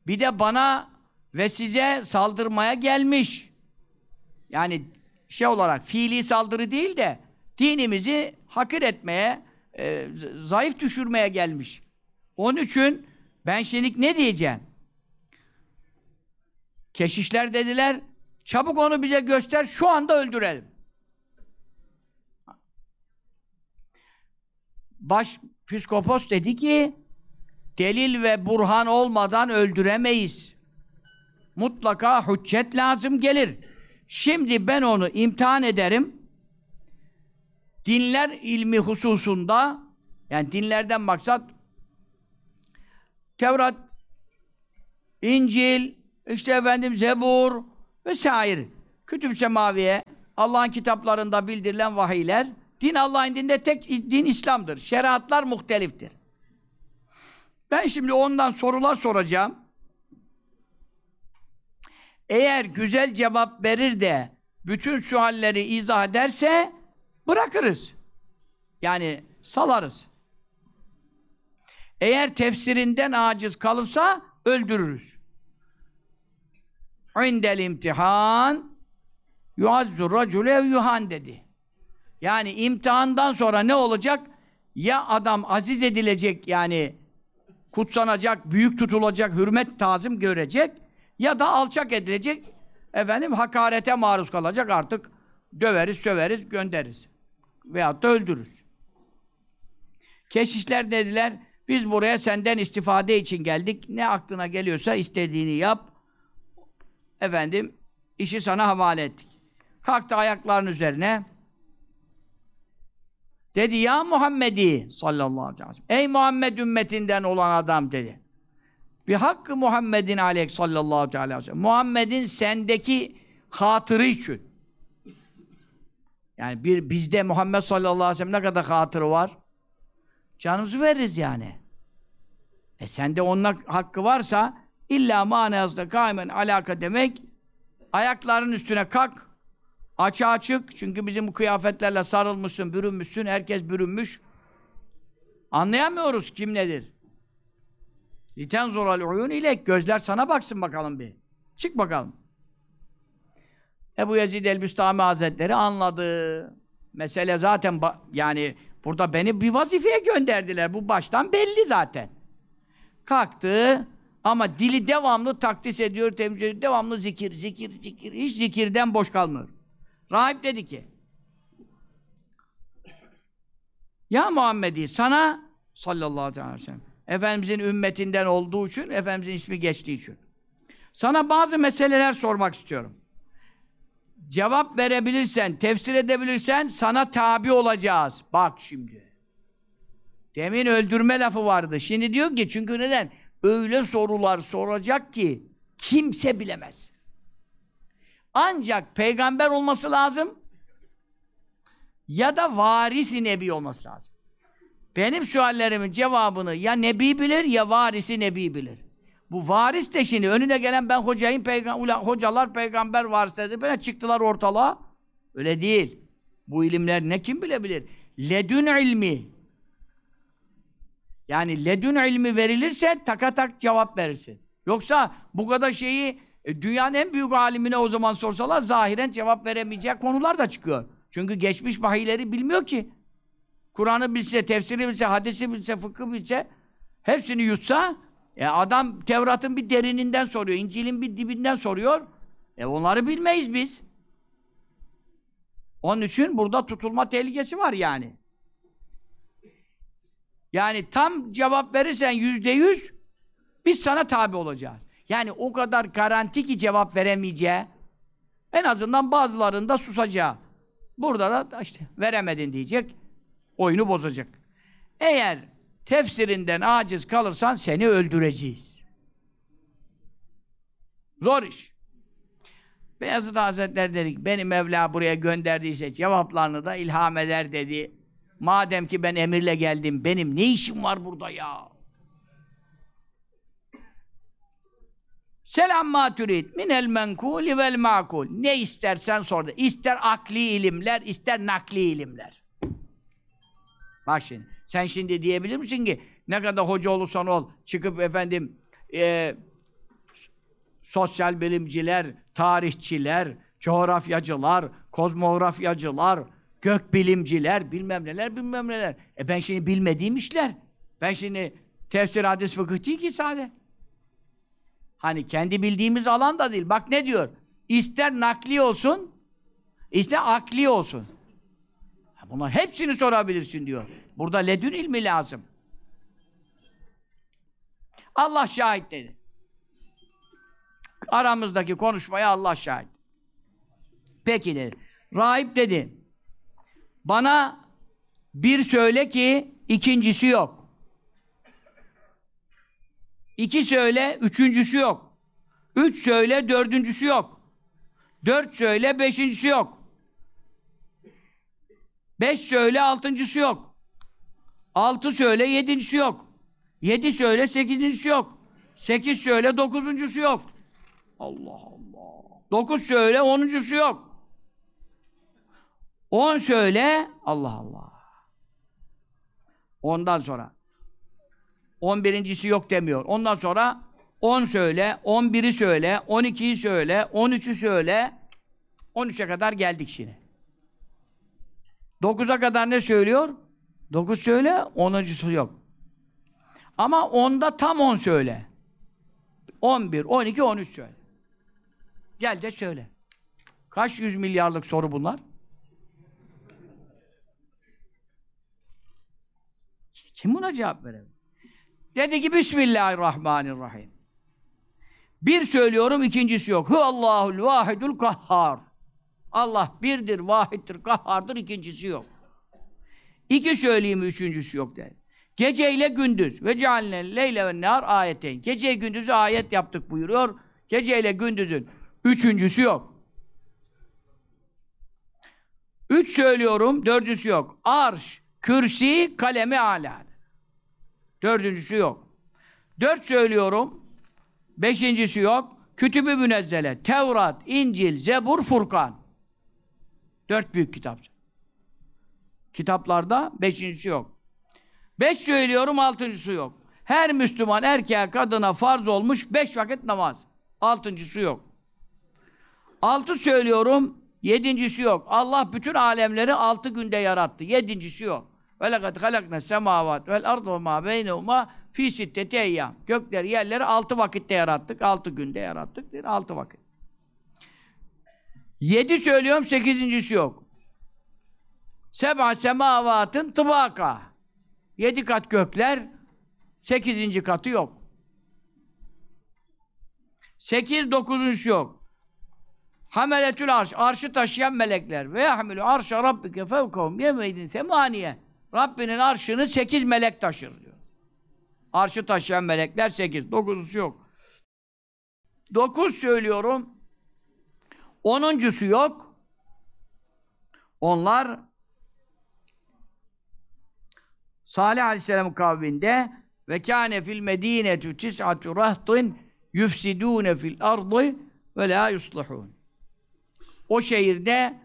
bir de bana ve size saldırmaya gelmiş. Yani şey olarak fiili saldırı değil de dinimizi hakir etmeye, e, zayıf düşürmeye gelmiş. Onun için ben şimdi ne diyeceğim? Keşişler dediler, çabuk onu bize göster, şu anda öldürelim. Baş psikopos dedi ki, delil ve burhan olmadan öldüremeyiz. Mutlaka hüccet lazım gelir. Şimdi ben onu imtihan ederim. Dinler ilmi hususunda, yani dinlerden maksat Tevrat, İncil, işte efendim Zebur vesaire. Kütüb-i Semaviye, Allah'ın kitaplarında bildirilen vahiyler, din Allah'ın dinde tek din İslam'dır. Şeriatlar muhteliftir. Ben şimdi ondan sorular soracağım. Eğer güzel cevap verir de bütün sualleri izah ederse bırakırız. Yani salarız. Eğer tefsirinden aciz kalırsa öldürürüz. İndel imtihan yuazzur racule ev yuhan dedi. Yani imtihandan sonra ne olacak? Ya adam aziz edilecek yani kutsanacak, büyük tutulacak, hürmet tazim görecek ya da alçak edilecek, efendim hakarete maruz kalacak artık döveriz, söveriz, göndeririz. Veyahut da öldürürüz. Keşişler dediler, biz buraya senden istifade için geldik. Ne aklına geliyorsa istediğini yap. Efendim, işi sana havale ettik. Kalktı ayaklarının üzerine. Dedi, ya Muhammedi sallallahu aleyhi ve sellem. Ey Muhammed ümmetinden olan adam dedi. Bir hakkı Muhammedin aleyh sallallahu aleyhi ve sellem. Muhammed'in sendeki hatırı için. Yani bir bizde Muhammed sallallahu aleyhi ve sellem ne kadar hatırı var? Canımızı veririz yani. E sende onun hakkı varsa illa manasında kaimen alaka demek ayakların üstüne kalk açığa açık çünkü bizim kıyafetlerle sarılmışsın, bürünmüşsün, herkes bürünmüş. Anlayamıyoruz kim nedir. Liten zoral uyun ile gözler sana baksın bakalım bir. Çık bakalım. Ebu Yezid el-Büstami Hazretleri anladı. Mesele zaten yani burada beni bir vazifeye gönderdiler. Bu baştan belli zaten. Kalktı ama dili devamlı takdis ediyor, temsil ediyor. Devamlı zikir, zikir, zikir. Hiç zikirden boş kalmıyor. Rahip dedi ki Ya Muhammedi sana sallallahu aleyhi ve sellem Efendimizin ümmetinden olduğu için, Efendimizin ismi geçtiği için. Sana bazı meseleler sormak istiyorum. Cevap verebilirsen, tefsir edebilirsen sana tabi olacağız. Bak şimdi. Demin öldürme lafı vardı. Şimdi diyor ki çünkü neden? Öyle sorular soracak ki kimse bilemez. Ancak peygamber olması lazım ya da varisi nebi olması lazım. Benim suallerimin cevabını ya nebi bilir ya varisi nebi bilir. Bu varis de şimdi önüne gelen ben hocayım, peygam hocalar peygamber varis dedi. Böyle çıktılar ortalığa. Öyle değil. Bu ilimler ne kim bilebilir? Ledün ilmi. Yani ledün ilmi verilirse taka tak cevap verirsin. Yoksa bu kadar şeyi e, dünyanın en büyük alimine o zaman sorsalar zahiren cevap veremeyecek konular da çıkıyor. Çünkü geçmiş vahiyleri bilmiyor ki. Kur'an'ı bilse, tefsiri bilse, hadisi bilse, fıkıh bilse hepsini yutsa e adam Tevrat'ın bir derininden soruyor, İncil'in bir dibinden soruyor. E onları bilmeyiz biz. Onun için burada tutulma tehlikesi var yani. Yani tam cevap verirsen yüzde yüz biz sana tabi olacağız. Yani o kadar garanti ki cevap veremeyeceği en azından bazılarında susacağı. Burada da işte veremedin diyecek, oyunu bozacak. Eğer tefsirinden aciz kalırsan seni öldüreceğiz. Zor iş. Beyazıt Hazretleri dedik, beni Mevla buraya gönderdiyse cevaplarını da ilham eder dedi. Madem ki ben emirle geldim, benim ne işim var burada ya? Selam maturid minel menkuli vel makul. Ne istersen sor. İster akli ilimler, ister nakli ilimler. Bak şimdi. Sen şimdi diyebilir misin ki ne kadar hoca olursan ol, çıkıp efendim e, sosyal bilimciler, tarihçiler, coğrafyacılar, kozmografyacılar, gökbilimciler, bilmem neler, bilmem neler. E ben şimdi bilmediğim işler. Ben şimdi tefsir, hadis, fıkıh değil ki sade. Hani kendi bildiğimiz alan da değil. Bak ne diyor? İster nakli olsun, ister akli olsun. Bunlar hepsini sorabilirsin diyor. Burada ledün ilmi lazım. Allah şahit dedi. Aramızdaki konuşmaya Allah şahit. Peki dedi. Rahip dedi. Bana bir söyle ki ikincisi yok. İki söyle, üçüncüsü yok. Üç söyle, dördüncüsü yok. Dört söyle, beşincisi yok. Beş söyle, altıncısı yok. Altı söyle, yedincisi yok. Yedi söyle, sekizincisi yok. Sekiz söyle, dokuzuncusu yok. Allah Allah. Dokuz söyle, onuncusu yok. On söyle, Allah Allah. Ondan sonra. On birincisi yok demiyor. Ondan sonra on söyle, on biri söyle, on ikiyi söyle, on üçü söyle. On üçe kadar geldik şimdi. Dokuza kadar ne söylüyor? Dokuz söyle, onuncusu yok. Ama onda tam on söyle. On bir, on iki, on üç söyle. Gel de söyle. Kaç yüz milyarlık soru bunlar? Kim buna cevap verebilir? Dedi ki Bismillahirrahmanirrahim. Bir söylüyorum, ikincisi yok. Hu Allahul vahidul kahhar. Allah birdir, vahittir, kahhardır, ikincisi yok. İki söyleyeyim, üçüncüsü yok dedi. Gece ile gündüz ve cealne leyle ve nar ayeteyn. Gece gündüzü ayet yaptık buyuruyor. Gece ile gündüzün üçüncüsü yok. Üç söylüyorum, dördüncüsü yok. Arş, kürsi, kalemi ala. Dördüncüsü yok. Dört söylüyorum, beşincisi yok. Kütüb-ü Münezzele, Tevrat, İncil, Zebur, Furkan. Dört büyük kitap. Kitaplarda beşincisi yok. Beş söylüyorum, altıncısı yok. Her Müslüman erkeğe, kadına farz olmuş beş vakit namaz. Altıncısı yok. Altı söylüyorum, yedincisi yok. Allah bütün alemleri altı günde yarattı. Yedincisi yok. Ve lekad halakna semavat vel ardu ve ma beynehuma fi sitteti eyyam. Gökleri, yerleri altı vakitte yarattık. Altı günde yarattık. Değil, altı vakit. Yedi söylüyorum, sekizincisi yok. Seba semavatın tıbaka. Yedi kat gökler, sekizinci katı yok. Sekiz, dokuzuncusu yok. Hameletül arş, arşı taşıyan melekler. Ve yahmilu arşa rabbike fevkahum yemeydin semaniye. Rabbinin arşını sekiz melek taşır diyor. Arşı taşıyan melekler sekiz. Dokuzuncusu yok. Dokuz söylüyorum. Onuncusu yok. Onlar Salih Aleyhisselam kavminde ve kâne fil medînetu tis'atu rahtin yufsidûne fil ardı ve lâ yuslihûn. O şehirde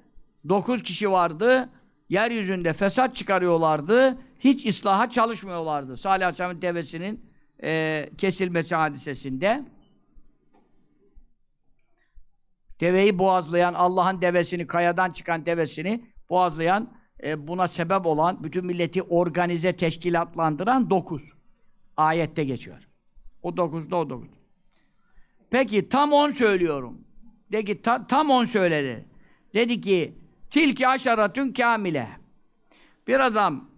dokuz kişi vardı. Yeryüzünde fesat çıkarıyorlardı. Hiç islaha çalışmıyorlardı. Salih Aleyhisselam'ın devesinin e, kesilmesi hadisesinde. Deveyi boğazlayan, Allah'ın devesini, kayadan çıkan devesini boğazlayan, e, buna sebep olan, bütün milleti organize, teşkilatlandıran dokuz. Ayette geçiyor. O dokuzda o dokuz. Peki tam on söylüyorum. De ki ta, tam on söyledi. Dedi ki tilki aşaratün kamile. Bir adam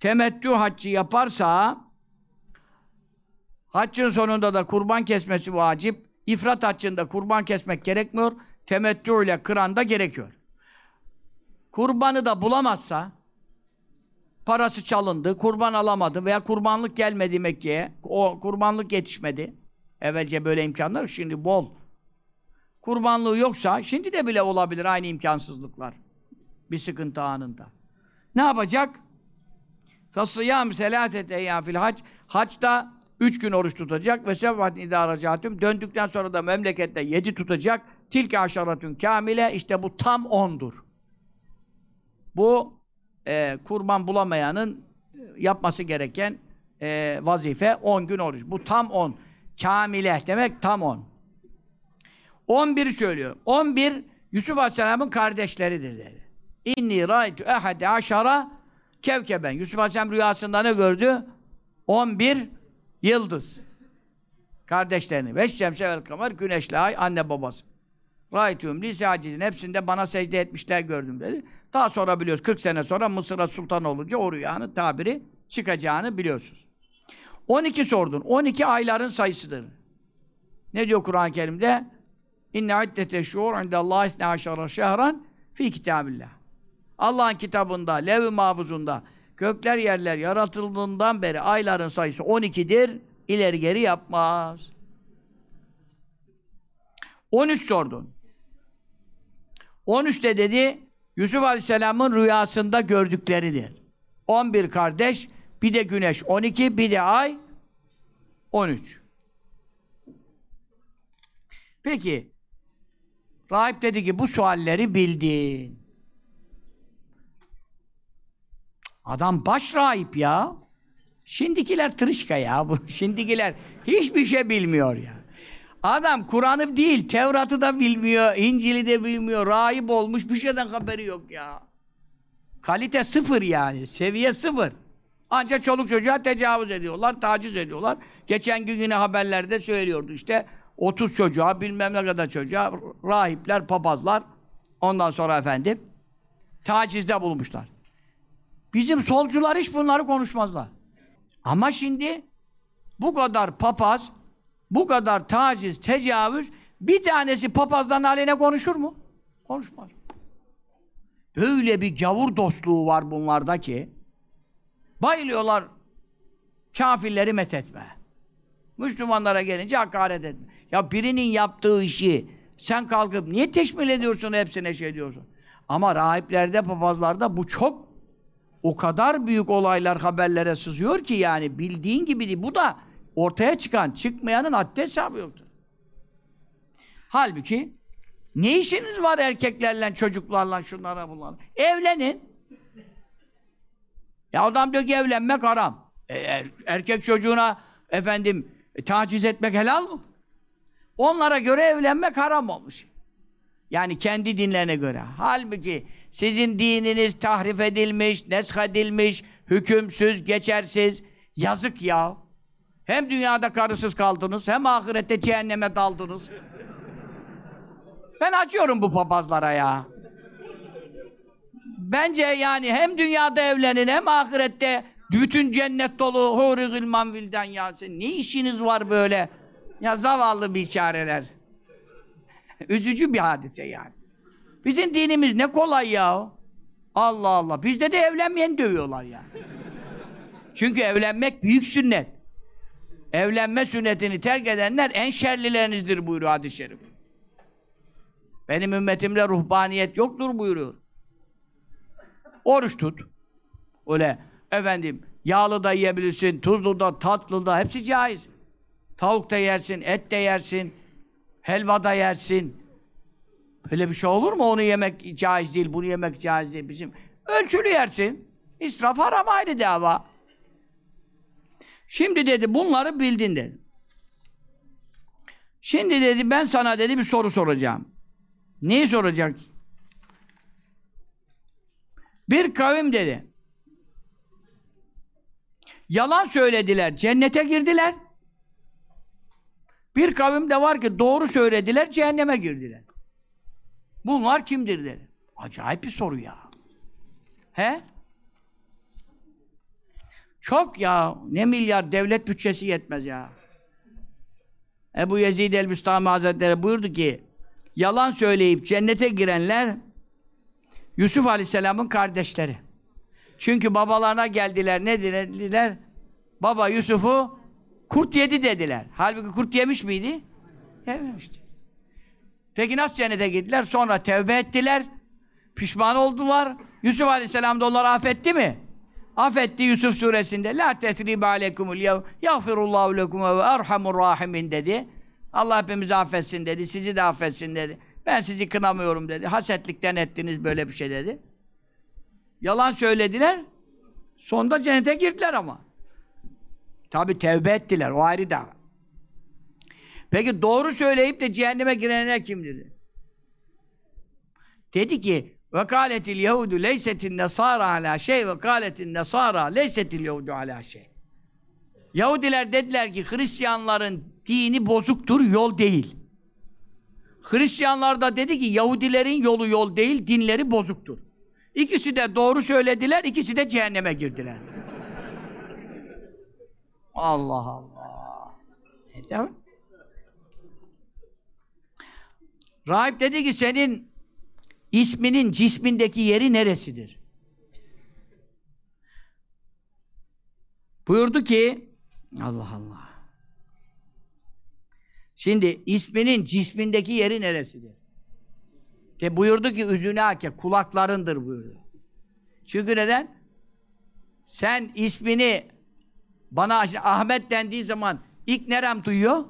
temettü haccı yaparsa haccın sonunda da kurban kesmesi vacip. İfrat haccında kurban kesmek gerekmiyor. Temettü ile kıran da gerekiyor. Kurbanı da bulamazsa parası çalındı, kurban alamadı veya kurbanlık gelmedi Mekke'ye. O kurbanlık yetişmedi. Evvelce böyle imkanlar şimdi bol Kurbanlığı yoksa, şimdi de bile olabilir aynı imkansızlıklar. Bir sıkıntı anında. Ne yapacak? فَصِيَامِ سَلَاسَةَ اَيَّامِ fil hac. Haçta üç gün oruç tutacak ve sevvat idaracatüm. Döndükten sonra da memlekette yedi tutacak. Tilke aşaratün kamile. işte bu tam ondur. Bu e, kurban bulamayanın yapması gereken e, vazife on gün oruç. Bu tam on. Kamile demek tam on. On bir söylüyor. On bir Yusuf Aleyhisselam'ın kardeşleridir dedi. İnni râitü ehade aşara kevkeben. Yusuf Aleyhisselam rüyasında ne gördü? On bir yıldız. Kardeşlerini. Ve şemse vel kamer güneşle ay anne babası. Râitûm li sacidin. Hepsinde bana secde etmişler gördüm dedi. Daha sonra biliyoruz. 40 sene sonra Mısır'a sultan olunca o rüyanın tabiri çıkacağını biliyorsunuz. 12 sordun. 12 ayların sayısıdır. Ne diyor Kur'an-ı Kerim'de? İnne iddete şuur indallahi isne aşara şehran fi kitabillah. Allah'ın kitabında, lev-i mahfuzunda gökler yerler yaratıldığından beri ayların sayısı 12'dir. İleri geri yapmaz. 13 sordun. 13'te dedi Yusuf Aleyhisselam'ın rüyasında gördükleridir. 11 kardeş, bir de güneş 12, bir de ay 13. Peki, rahip dedi ki bu sualleri bildin. Adam baş rahip ya. Şimdikiler tırışka ya. Bu şimdikiler hiçbir şey bilmiyor ya. Adam Kur'an'ı değil, Tevrat'ı da bilmiyor, İncil'i de bilmiyor, rahip olmuş, bir şeyden haberi yok ya. Kalite sıfır yani, seviye sıfır. Ancak çoluk çocuğa tecavüz ediyorlar, taciz ediyorlar. Geçen gün yine haberlerde söylüyordu işte, 30 çocuğa, bilmem ne kadar çocuğa, rahipler, papazlar, ondan sonra efendim, tacizde bulmuşlar. Bizim solcular hiç bunları konuşmazlar. Ama şimdi, bu kadar papaz, bu kadar taciz, tecavüz, bir tanesi papazların aleyhine konuşur mu? Konuşmaz. Öyle bir gavur dostluğu var bunlarda ki, bayılıyorlar kafirleri methetme. Müslümanlara gelince hakaret etme. Ya birinin yaptığı işi sen kalkıp niye teşmil ediyorsun hepsine şey diyorsun? Ama rahiplerde, papazlarda bu çok o kadar büyük olaylar haberlere sızıyor ki yani bildiğin gibi değil. Bu da ortaya çıkan, çıkmayanın haddi hesabı yoktur. Halbuki ne işiniz var erkeklerle, çocuklarla, şunlara bunlara? Evlenin. Ya adam diyor ki evlenmek haram. E, er, erkek çocuğuna efendim e, taciz etmek helal mı? Onlara göre evlenmek haram olmuş. Yani kendi dinlerine göre. Halbuki sizin dininiz tahrif edilmiş, nesk edilmiş, hükümsüz, geçersiz. Yazık ya. Hem dünyada karısız kaldınız, hem ahirette cehenneme daldınız. Ben acıyorum bu papazlara ya. bence yani hem dünyada evlenin hem ahirette bütün cennet dolu huri ya. Sen ne işiniz var böyle? Ya zavallı biçareler. Üzücü bir hadise yani. Bizim dinimiz ne kolay ya. Allah Allah. Bizde de evlenmeyen dövüyorlar yani. Çünkü evlenmek büyük sünnet. Evlenme sünnetini terk edenler en şerlilerinizdir buyuruyor hadis-i şerif. Benim ümmetimde ruhbaniyet yoktur buyuruyor. Oruç tut. Öyle efendim yağlı da yiyebilirsin, tuzlu da, tatlı da hepsi caiz. Tavuk da yersin, et de yersin, helva da yersin. Böyle bir şey olur mu? Onu yemek caiz değil, bunu yemek caiz değil bizim. Ölçülü yersin. İsraf haram ayrı dava. Şimdi dedi bunları bildin dedi. Şimdi dedi ben sana dedi bir soru soracağım. Neyi soracak? Bir kavim dedi. Yalan söylediler, cennete girdiler. Bir kavim de var ki doğru söylediler, cehenneme girdiler. Bunlar kimdir dedi. Acayip bir soru ya. He? Çok ya. Ne milyar devlet bütçesi yetmez ya. Ebu Yezid el-Büstami Hazretleri buyurdu ki yalan söyleyip cennete girenler Yusuf Aleyhisselam'ın kardeşleri. Çünkü babalarına geldiler ne dediler? Baba Yusuf'u kurt yedi dediler. Halbuki kurt yemiş miydi? Yememişti. Peki nasıl cennete gittiler? Sonra tevbe ettiler. Pişman oldular. Yusuf Aleyhisselam da onları affetti mi? Affetti Yusuf suresinde. La tesribe alekumul yev. Yağfirullahu lekum ve erhamur rahimin dedi. Allah hepimizi affetsin dedi. Sizi de affetsin dedi. Ben sizi kınamıyorum dedi. Hasetlikten ettiniz böyle bir şey dedi. Yalan söylediler. Sonunda cennete girdiler ama. Tabi tevbe ettiler. O ayrı da. Peki doğru söyleyip de cehenneme girenler kimdir? Dedi ki Yahudu leysetin nesara ala şey ve kaletin nesara leysetil Yahudu ala şey. Yahudiler dediler ki Hristiyanların dini bozuktur, yol değil. Hristiyanlar da dedi ki Yahudilerin yolu yol değil, dinleri bozuktur. İkisi de doğru söylediler, ikisi de cehenneme girdiler. Allah Allah. E, tamam. Rahip dedi ki senin isminin cismindeki yeri neresidir? Buyurdu ki Allah Allah. Şimdi isminin cismindeki yeri neresidir? De buyurdu ki üzünake kulaklarındır buyurdu. Çünkü neden? Sen ismini bana Ahmet dendiği zaman ilk nerem duyuyor?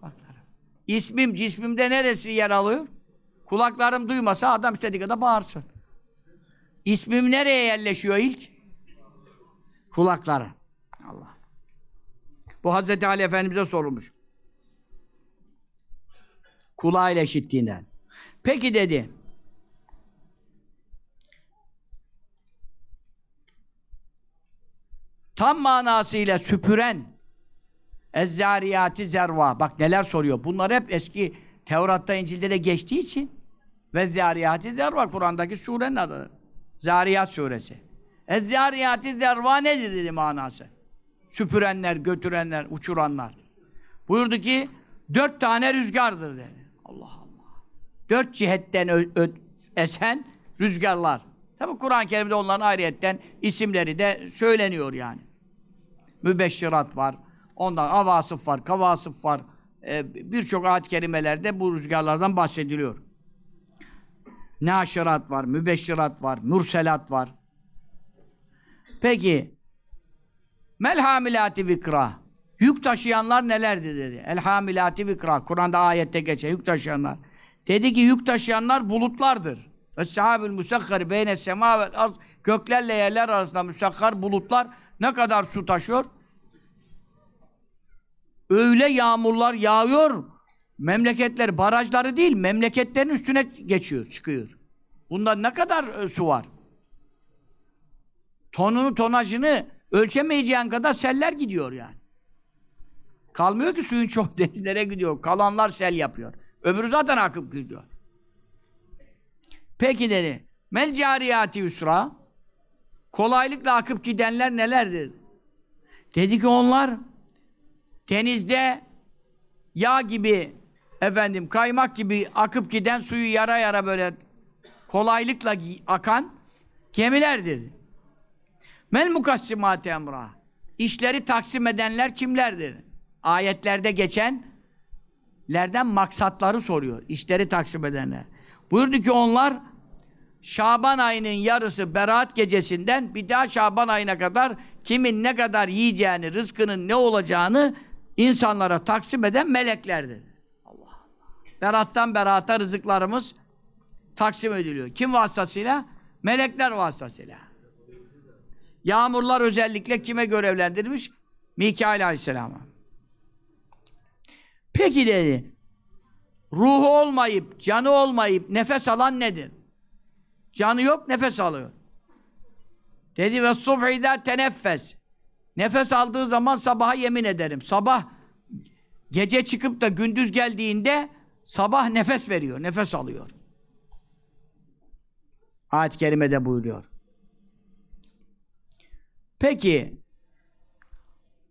Kulaklarım. İsmim cismimde neresi yer alıyor? Kulaklarım duymasa adam istediği kadar bağırsın. İsmim nereye yerleşiyor ilk? Kulaklara. Allah. Bu Hazreti Ali Efendimiz'e sorulmuş. Kulağıyla işittiğinden. Peki dedi. Tam manasıyla süpüren Ezzariyati zerva. Bak neler soruyor. Bunlar hep eski Tevrat'ta, İncil'de de geçtiği için ve Zariyati zerva Kur'an'daki surenin adı. Zariyat suresi. Ezzariyati zerva nedir dedi manası? Süpürenler, götürenler, uçuranlar. Buyurdu ki dört tane rüzgardır dedi. Allah Allah. Dört cihetten esen rüzgarlar. Tabi Kur'an-ı Kerim'de onların ayrıyetten isimleri de söyleniyor yani. Mübeşşirat var. Ondan avasıf var, kavasıf var. Ee, Birçok ayet kelimelerde bu rüzgarlardan bahsediliyor. Naşirat var, mübeşşirat var, mürselat var. Peki Mel hamilati vikra Yük taşıyanlar nelerdi dedi. El hamilati vikra Kur'an'da ayette geçer yük taşıyanlar. Dedi ki yük taşıyanlar bulutlardır. Ve sahabül musakkar beyne sema ve arz göklerle yerler arasında musakkar bulutlar ne kadar su taşıyor? Öyle yağmurlar yağıyor. Memleketler barajları değil, memleketlerin üstüne geçiyor, çıkıyor. Bunda ne kadar e, su var? Tonunu, tonajını ölçemeyeceğin kadar seller gidiyor yani. Kalmıyor ki suyun çok denizlere gidiyor. Kalanlar sel yapıyor. Öbürü zaten akıp gidiyor. Peki dedi. Mel cariyati yusra. Kolaylıkla akıp gidenler nelerdir? Dedi ki onlar denizde yağ gibi efendim kaymak gibi akıp giden suyu yara yara böyle kolaylıkla akan gemilerdir. Mel mukassimati emra. İşleri taksim edenler kimlerdir? Ayetlerde geçenlerden maksatları soruyor. İşleri taksim edenler. Buyurdu ki onlar Şaban ayının yarısı Berat gecesinden bir daha Şaban ayına kadar kimin ne kadar yiyeceğini, rızkının ne olacağını insanlara taksim eden meleklerdir. Allah Allah. Berattan Berat'a rızıklarımız taksim ediliyor. Kim vasıtasıyla? Melekler vasıtasıyla. Yağmurlar özellikle kime görevlendirilmiş? Mikail Aleyhisselam'a. Peki dedi, ruhu olmayıp, canı olmayıp nefes alan nedir? Canı yok, nefes alıyor. Dedi ve subhida teneffes. Nefes aldığı zaman sabaha yemin ederim. Sabah gece çıkıp da gündüz geldiğinde sabah nefes veriyor, nefes alıyor. Ayet-i kerimede buyuruyor. Peki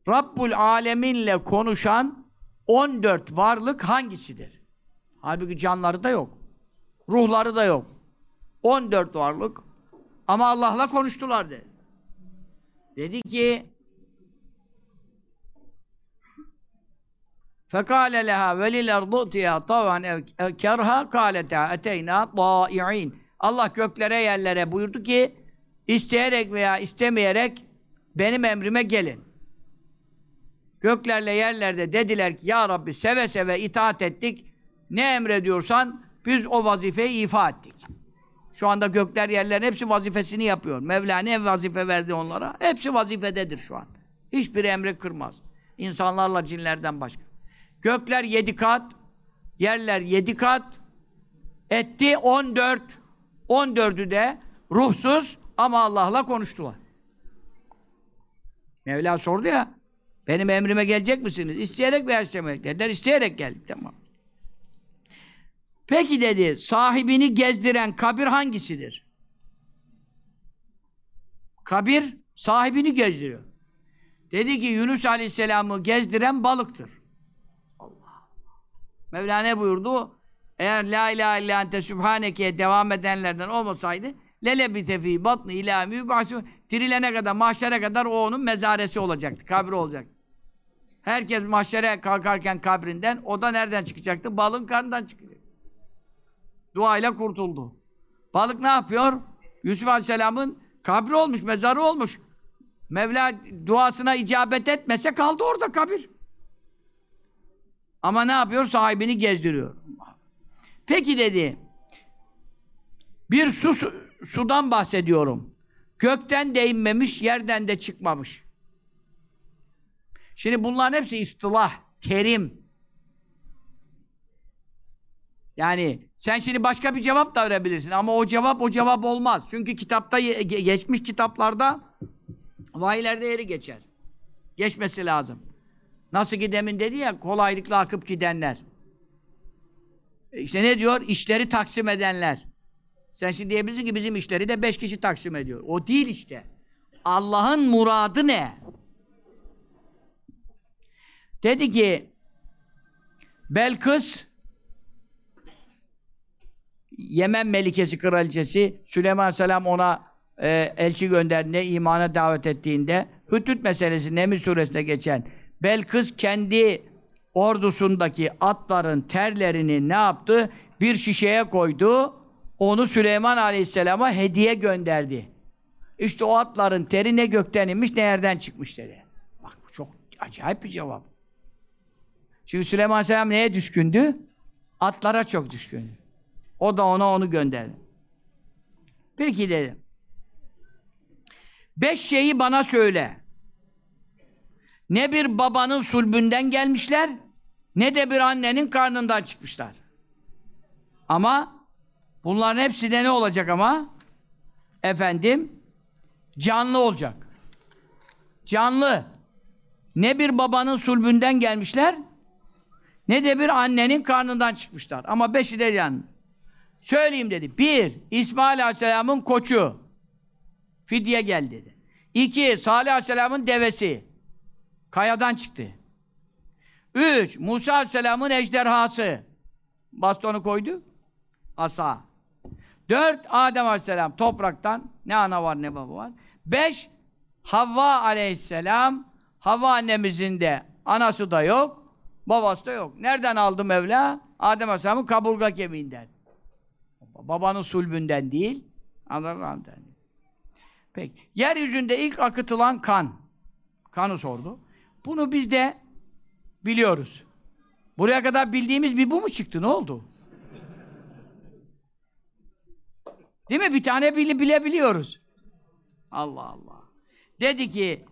Rabbul Aleminle konuşan 14 varlık hangisidir? Halbuki canları da yok. Ruhları da yok. 14 varlık ama Allah'la konuştular dedi. Dedi ki فَقَالَ لَهَا وَلِلْاَرْضُ اُتِيَا طَوَانْ كَرْهَا قَالَتَا اَتَيْنَا طَائِعِينَ Allah göklere yerlere buyurdu ki isteyerek veya istemeyerek benim emrime gelin. Göklerle yerlerde dediler ki ya Rabbi seve seve itaat ettik. Ne emrediyorsan biz o vazifeyi ifa ettik. Şu anda gökler yerlerin hepsi vazifesini yapıyor. Mevla ne vazife verdi onlara? Hepsi vazifededir şu an. Hiçbir emri kırmaz. İnsanlarla cinlerden başka. Gökler yedi kat, yerler yedi kat etti on dört. On dördü de ruhsuz ama Allah'la konuştular. Mevla sordu ya, benim emrime gelecek misiniz? İsteyerek veya istemeyerek dediler. İsteyerek geldik tamam. Peki dedi, sahibini gezdiren kabir hangisidir? Kabir sahibini gezdiriyor. Dedi ki Yunus Aleyhisselam'ı gezdiren balıktır. Allah Mevla ne buyurdu? Eğer la ilahe illa ente sübhaneke'ye devam edenlerden olmasaydı lelebite fî batni ilâ mübâsû dirilene kadar, mahşere kadar o onun mezaresi olacaktı, kabri olacaktı. Herkes mahşere kalkarken kabrinden, o da nereden çıkacaktı? Balın karnından çıkacak. Duayla kurtuldu. Balık ne yapıyor? Yusuf Aleyhisselam'ın kabri olmuş, mezarı olmuş. Mevla duasına icabet etmese kaldı orada kabir. Ama ne yapıyor? Sahibini gezdiriyor. Peki dedi, bir su, sudan bahsediyorum. Gökten değinmemiş, yerden de çıkmamış. Şimdi bunların hepsi istilah, terim. Yani sen şimdi başka bir cevap da verebilirsin ama o cevap o cevap olmaz. Çünkü kitapta geçmiş kitaplarda vahiylerde yeri geçer. Geçmesi lazım. Nasıl ki demin dedi ya kolaylıkla akıp gidenler. İşte ne diyor? İşleri taksim edenler. Sen şimdi diyebilirsin ki bizim işleri de beş kişi taksim ediyor. O değil işte. Allah'ın muradı ne? Dedi ki Belkıs Yemen Melikesi kraliçesi Süleyman Aleyhisselam ona e, elçi gönderdiğinde, imana davet ettiğinde Hüttüt meselesi Neml suresinde geçen Belkıs kendi ordusundaki atların terlerini ne yaptı? Bir şişeye koydu. Onu Süleyman Aleyhisselam'a hediye gönderdi. İşte o atların teri ne gökten inmiş ne yerden çıkmış dedi. Bak bu çok acayip bir cevap. Çünkü Süleyman Aleyhisselam neye düşkündü? Atlara çok düşkündü. O da ona onu gönderdi. Peki dedim. Beş şeyi bana söyle. Ne bir babanın sulbünden gelmişler, ne de bir annenin karnından çıkmışlar. Ama bunların hepsi de ne olacak ama? Efendim, canlı olacak. Canlı. Ne bir babanın sulbünden gelmişler, ne de bir annenin karnından çıkmışlar. Ama beşi de canlı. Söyleyeyim dedi. Bir, İsmail Aleyhisselam'ın koçu. Fidye gel dedi. İki, Salih Aleyhisselam'ın devesi. Kayadan çıktı. Üç, Musa Aleyhisselam'ın ejderhası. Bastonu koydu. Asa. Dört, Adem Aleyhisselam topraktan. Ne ana var ne baba var. Beş, Havva Aleyhisselam. Havva annemizin de anası da yok. Babası da yok. Nereden aldı Mevla? Adem Aleyhisselam'ın kaburga kemiğinden. Babanın sulbünden değil. Anlarından değil. Peki. Yeryüzünde ilk akıtılan kan. Kanı sordu. Bunu biz de biliyoruz. Buraya kadar bildiğimiz bir bu mu çıktı? Ne oldu? Değil mi? Bir tane bile bilebiliyoruz. Allah Allah. Dedi ki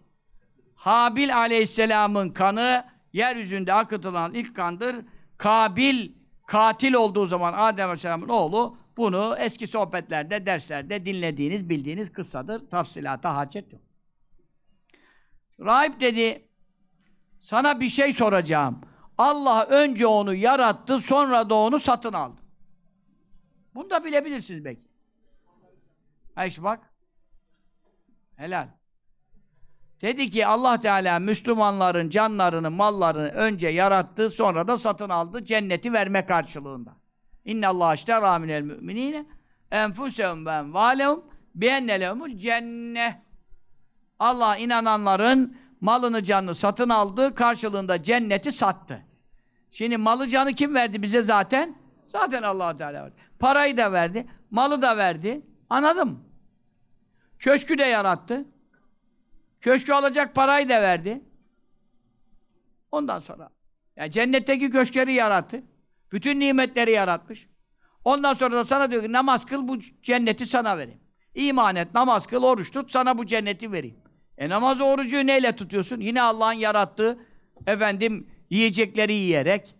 Habil aleyhisselamın kanı yeryüzünde akıtılan ilk kandır. Kabil katil olduğu zaman Adem aleyhisselamın oğlu bunu eski sohbetlerde, derslerde dinlediğiniz, bildiğiniz kıssadır. Tafsilata hacet yok. Rahip dedi sana bir şey soracağım. Allah önce onu yarattı, sonra da onu satın aldı. Bunu da bilebilirsiniz belki. Ha işte bak. Helal. Dedi ki Allah Teala Müslümanların canlarını, mallarını önce yarattı, sonra da satın aldı cenneti verme karşılığında. İnne Allah iştera minel müminine enfusehum ve envalehum bienne lehumul cenne. Allah inananların malını canını satın aldı, karşılığında cenneti sattı. Şimdi malı canı kim verdi bize zaten? Zaten Allah Teala verdi. Parayı da verdi, malı da verdi. Anladım. Köşkü de yarattı. Köşkü alacak parayı da verdi. Ondan sonra yani cennetteki köşkleri yarattı. Bütün nimetleri yaratmış. Ondan sonra da sana diyor ki namaz kıl bu cenneti sana vereyim. İman et, namaz kıl, oruç tut sana bu cenneti vereyim. E namaz orucu neyle tutuyorsun? Yine Allah'ın yarattığı efendim yiyecekleri yiyerek,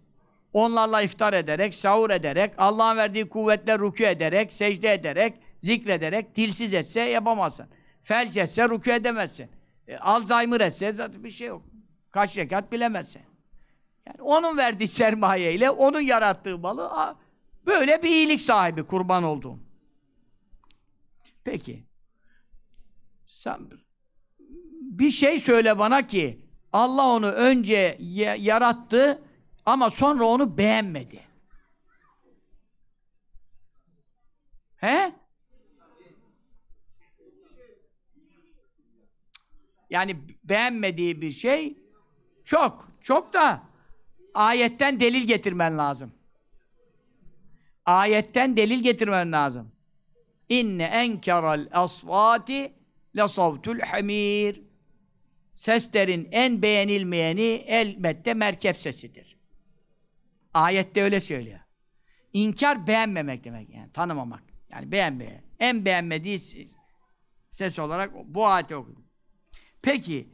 onlarla iftar ederek, sahur ederek, Allah'ın verdiği kuvvetle rükû ederek, secde ederek, zikrederek, dilsiz etse yapamazsın. Felç etse rükû edemezsin. E, Alzheimer etse zaten bir şey yok. Kaç rekat bilemezsin. Yani onun verdiği sermayeyle, onun yarattığı malı böyle bir iyilik sahibi kurban olduğum. Peki. Sen, bir şey söyle bana ki Allah onu önce yarattı ama sonra onu beğenmedi. He? Yani beğenmediği bir şey çok, çok da ayetten delil getirmen lazım. Ayetten delil getirmen lazım. İnne enkeral asvati le savtul hamir. Seslerin en beğenilmeyeni elbette merkep sesidir. Ayette öyle söylüyor. İnkar beğenmemek demek yani tanımamak. Yani beğenmeye. En beğenmediği ses olarak bu ayeti okudum. Peki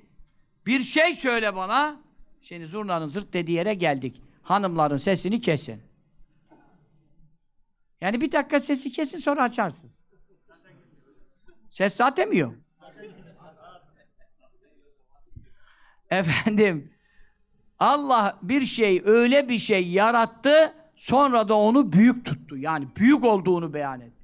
bir şey söyle bana. Şimdi zurnanın zırt dediği yere geldik. Hanımların sesini kesin. Yani bir dakika sesi kesin sonra açarsınız. Ses zaten mi yok? Efendim Allah bir şey öyle bir şey yarattı sonra da onu büyük tuttu. Yani büyük olduğunu beyan etti.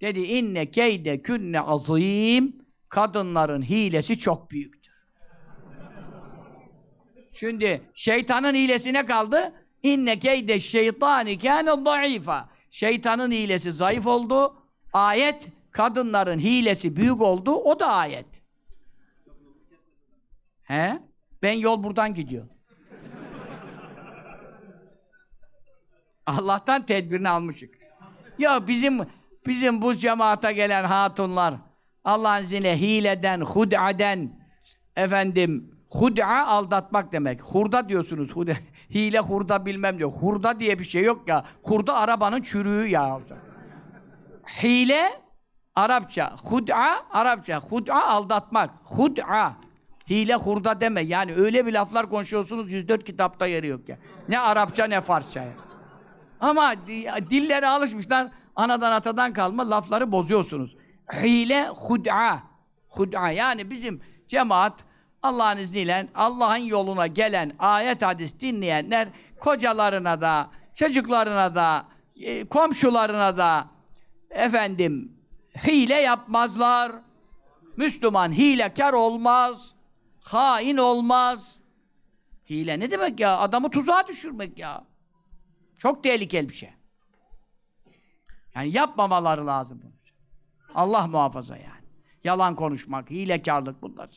Dedi inne keyde künne azim kadınların hilesi çok büyüktür. Şimdi şeytanın hilesi ne kaldı? İnne keyde şeytani kâne zayıfa. Şeytanın hilesi zayıf oldu. Ayet kadınların hilesi büyük oldu. O da ayet. He? Ben yol buradan gidiyor. Allah'tan tedbirini almışık. Ya bizim bizim bu cemaata gelen hatunlar Allah'ın izniyle hileden, hud'aden efendim hud'a aldatmak demek. Hurda diyorsunuz. Hud'a. Hile hurda bilmem diyor. Hurda diye bir şey yok ya. Hurda arabanın çürüğü ya. Hile Arapça. Hud'a Arapça. Hud'a aldatmak. Hud'a. Hile hurda deme. Yani öyle bir laflar konuşuyorsunuz 104 kitapta yeri yok ya. Ne Arapça ne Farsça. Ya. Ama dillere alışmışlar. Anadan atadan kalma lafları bozuyorsunuz. Hile hud'a. Hud'a. Yani bizim cemaat Allah'ın izniyle Allah'ın yoluna gelen ayet hadis dinleyenler kocalarına da çocuklarına da e, komşularına da efendim hile yapmazlar. Müslüman hilekar olmaz. Hain olmaz. Hile ne demek ya? Adamı tuzağa düşürmek ya. Çok tehlikeli bir şey. Yani yapmamaları lazım bunu. Allah muhafaza yani. Yalan konuşmak, hilekarlık bunlar.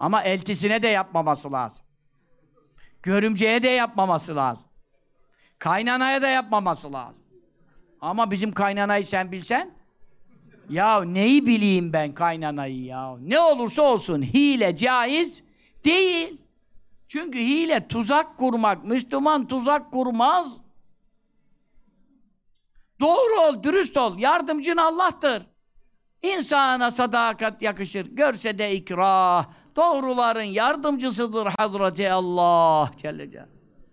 Ama eltisine de yapmaması lazım. Görümceye de yapmaması lazım. Kaynanaya da yapmaması lazım. Ama bizim kaynanayı sen bilsen ya neyi bileyim ben kaynanayı ya. Ne olursa olsun hile caiz değil. Çünkü hile tuzak kurmak. Müslüman tuzak kurmaz. Doğru ol, dürüst ol. Yardımcın Allah'tır. İnsana sadakat yakışır. Görse de ikrah. Doğruların yardımcısıdır Hazreti Allah Celle Celaluhu.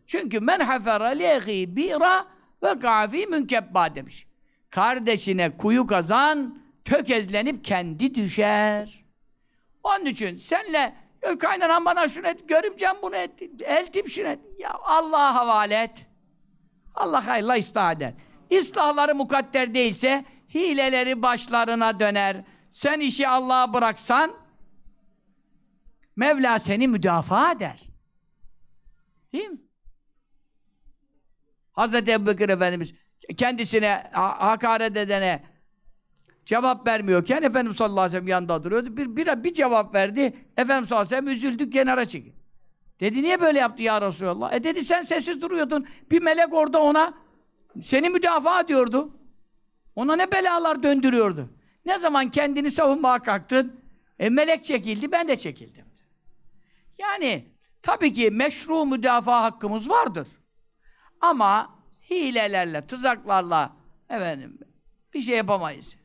Çünkü men hafera lehi bira ve kafi münkebba demiş. Kardeşine kuyu kazan, tökezlenip kendi düşer. Onun için senle kaynanan bana şunu et, görümcem bunu et, eltim şunu et. Ya Allah'a havale et. Allah hayırla ıslah eder. İslahları mukadder değilse hileleri başlarına döner. Sen işi Allah'a bıraksan Mevla seni müdafaa eder. Değil mi? Hazreti Ebubekir Efendimiz kendisine ha hakaret edene cevap vermiyorken Efendimiz sallallahu aleyhi ve sellem yanında duruyordu. Bir, bir, bir cevap verdi. Efendimiz sallallahu aleyhi ve sellem üzüldü kenara çekti. Dedi niye böyle yaptı ya Resulallah? E dedi sen sessiz duruyordun. Bir melek orada ona seni müdafaa ediyordu. Ona ne belalar döndürüyordu. Ne zaman kendini savunmaya kalktın, e, melek çekildi, ben de çekildim. Yani tabii ki meşru müdafaa hakkımız vardır. Ama hilelerle, tuzaklarla efendim bir şey yapamayız.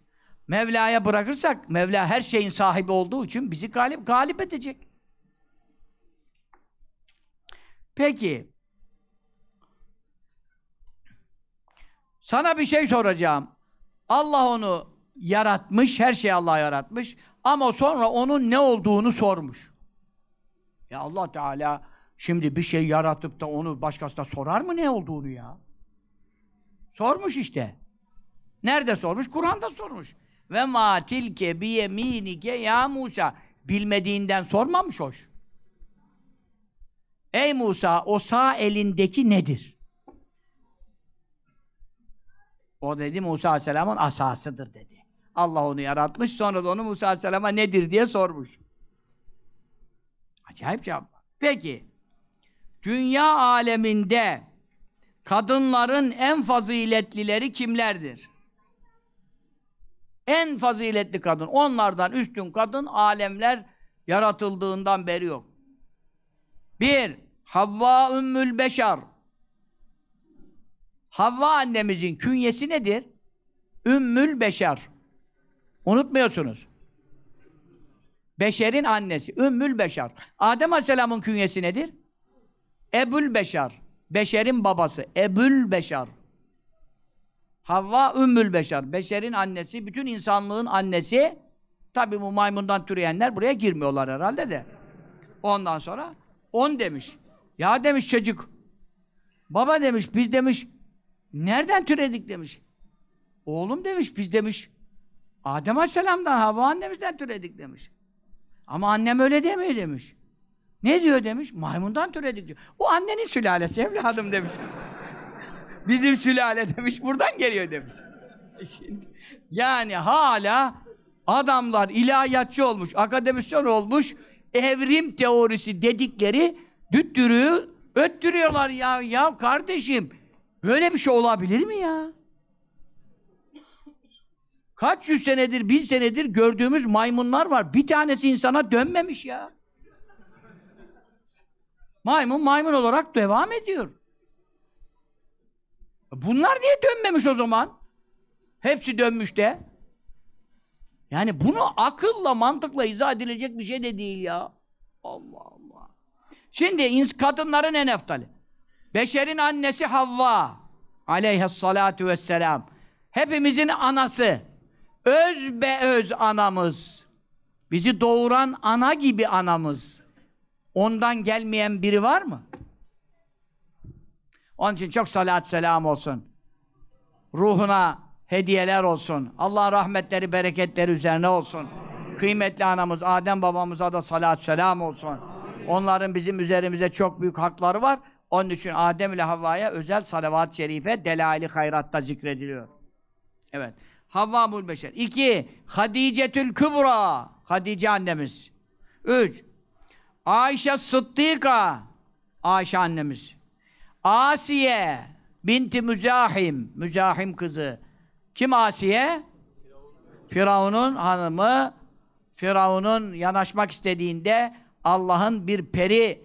Mevla'ya bırakırsak, Mevla her şeyin sahibi olduğu için bizi galip, galip edecek. Peki, sana bir şey soracağım. Allah onu yaratmış, her şeyi Allah yaratmış ama sonra onun ne olduğunu sormuş. Ya Allah Teala şimdi bir şey yaratıp da onu başkasına sorar mı ne olduğunu ya? Sormuş işte. Nerede sormuş? Kur'an'da sormuş. Ve ma tilke bi yeminike ya Musa. Bilmediğinden sormamış hoş. Ey Musa o sağ elindeki nedir? O dedi Musa Aleyhisselam'ın asasıdır dedi. Allah onu yaratmış sonra da onu Musa Aleyhisselam'a nedir diye sormuş. Acayip cevap. Peki, dünya aleminde kadınların en faziletlileri kimlerdir? En faziletli kadın, onlardan üstün kadın alemler yaratıldığından beri yok. Bir, Havva Ümmül Beşar. Havva annemizin künyesi nedir? Ümmül Beşar. Unutmuyorsunuz. Beşer'in annesi. Ümmül Beşar. Adem Aleyhisselam'ın künyesi nedir? Ebul Beşar. Beşer'in babası. Ebul Beşar. Havva Ümmül Beşar. Beşer'in annesi, bütün insanlığın annesi. Tabi bu maymundan türeyenler buraya girmiyorlar herhalde de. Ondan sonra on demiş. Ya demiş çocuk. Baba demiş, biz demiş. Nereden türedik demiş. Oğlum demiş, biz demiş. Adem Aleyhisselam'dan, Havva annemizden türedik demiş. Ama annem öyle demiyor demiş. Ne diyor demiş? Maymundan türedik diyor. O annenin sülalesi evladım demiş. Bizim sülale demiş, buradan geliyor demiş. Şimdi, yani hala adamlar ilahiyatçı olmuş, akademisyen olmuş, evrim teorisi dedikleri düttürüğü öttürüyorlar ya. Ya kardeşim, böyle bir şey olabilir mi ya? Kaç yüz senedir, bin senedir gördüğümüz maymunlar var. Bir tanesi insana dönmemiş ya. Maymun maymun olarak devam ediyor. Bunlar niye dönmemiş o zaman? Hepsi dönmüş de. Yani bunu akılla, mantıkla izah edilecek bir şey de değil ya. Allah Allah. Şimdi kadınların en eftali. Beşerin annesi Havva aleyhissalatu vesselam. Hepimizin anası. Öz be öz anamız. Bizi doğuran ana gibi anamız. Ondan gelmeyen biri var mı? Onun için çok salat selam olsun. ruhuna hediyeler olsun. Allah'ın rahmetleri, bereketleri üzerine olsun. Kıymetli anamız Adem babamıza da salat selam olsun. Onların bizim üzerimize çok büyük hakları var. Onun için Adem ile Havva'ya özel salavat-ı şerife delail-i hayratta zikrediliyor. Evet. Havva mul beşer. İki, Hadicetül Kübra. Hadice annemiz. Üç, Ayşe Sıddika. Ayşe annemiz. Asiye binti Müzahim. Müzahim kızı. Kim Asiye? Firavun'un hanımı. Firavun'un yanaşmak istediğinde Allah'ın bir peri,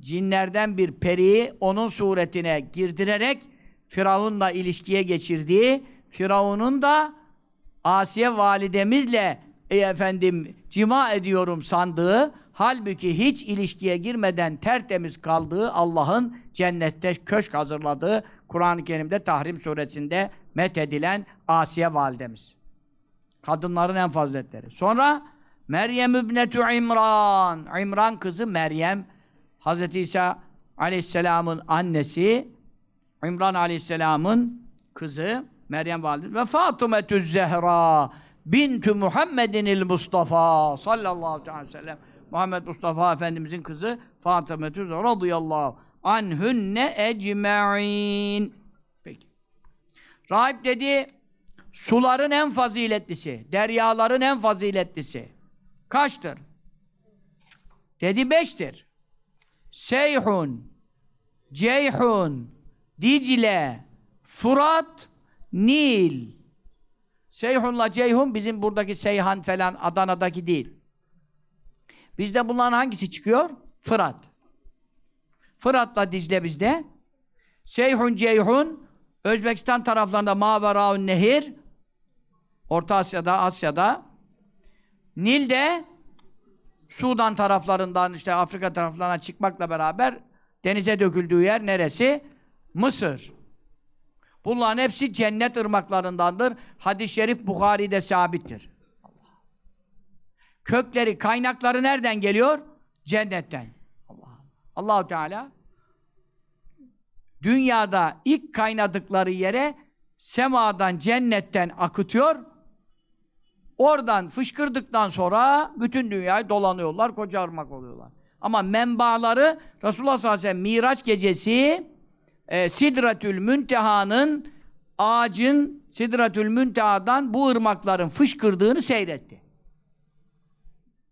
cinlerden bir periyi onun suretine girdirerek Firavun'la ilişkiye geçirdiği, Firavun'un da Asiye validemizle ey efendim cima ediyorum sandığı, halbuki hiç ilişkiye girmeden tertemiz kaldığı Allah'ın cennette köşk hazırladığı Kur'an-ı Kerim'de Tahrim suresinde methedilen Asiye validemiz. Kadınların en faziletleri. Sonra Meryem İbnetu İmran. İmran kızı Meryem. Hz. İsa Aleyhisselam'ın annesi İmran Aleyhisselam'ın kızı Meryem validemiz ve Fatımetü Zehra bintü Muhammedinil Mustafa sallallahu aleyhi ve sellem Muhammed Mustafa Efendimizin kızı Fatımetü Zehra radıyallahu anhünne ecma'in Peki. Rahip dedi suların en faziletlisi, deryaların en faziletlisi kaçtır? Dedi beştir. Seyhun, Ceyhun, Dicle, Furat, Nil. Seyhun'la Ceyhun bizim buradaki Seyhan falan Adana'daki değil. Bizde bunların hangisi çıkıyor? Fırat. Fırat'la Dicle bizde. Seyhun, Ceyhun Özbekistan taraflarında Maveraun Nehir Orta Asya'da, Asya'da Nil de Sudan taraflarından işte Afrika taraflarına çıkmakla beraber denize döküldüğü yer neresi? Mısır. Bunların hepsi cennet ırmaklarındandır. Hadis-i şerif Bukhari'de sabittir. Kökleri, kaynakları nereden geliyor? Cennetten. Allah. Allahu Teala dünyada ilk kaynadıkları yere semadan, cennetten akıtıyor. Oradan fışkırdıktan sonra bütün dünyayı dolanıyorlar, koca ırmak oluyorlar. Ama menbaaları Resulullah sallallahu aleyhi ve sellem Miraç gecesi e, Sidratül Münteha'nın ağacın Sidratül Münteha'dan bu ırmakların fışkırdığını seyretti.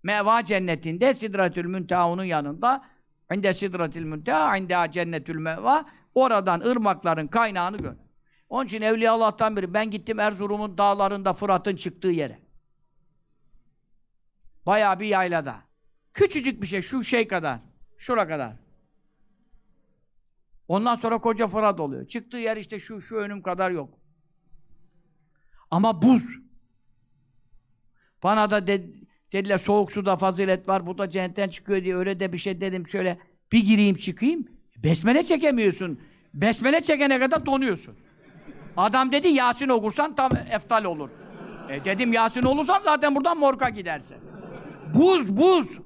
Meva cennetinde Sidratül Münteha onun yanında inde Sidratül Münteha inde cennetül meva oradan ırmakların kaynağını gör. Onun için Evliya Allah'tan biri ben gittim Erzurum'un dağlarında Fırat'ın çıktığı yere. Bayağı bir yaylada. Küçücük bir şey, şu şey kadar. Şura kadar. Ondan sonra koca Fırat oluyor. Çıktığı yer işte şu, şu önüm kadar yok. Ama buz. Bana da de, dediler soğuk suda fazilet var, bu da cennetten çıkıyor diye öyle de bir şey dedim şöyle. Bir gireyim çıkayım. Besmele çekemiyorsun. Besmele çekene kadar donuyorsun. Adam dedi Yasin okursan tam eftal olur. E dedim Yasin olursan zaten buradan morka gidersin. Buz, buz.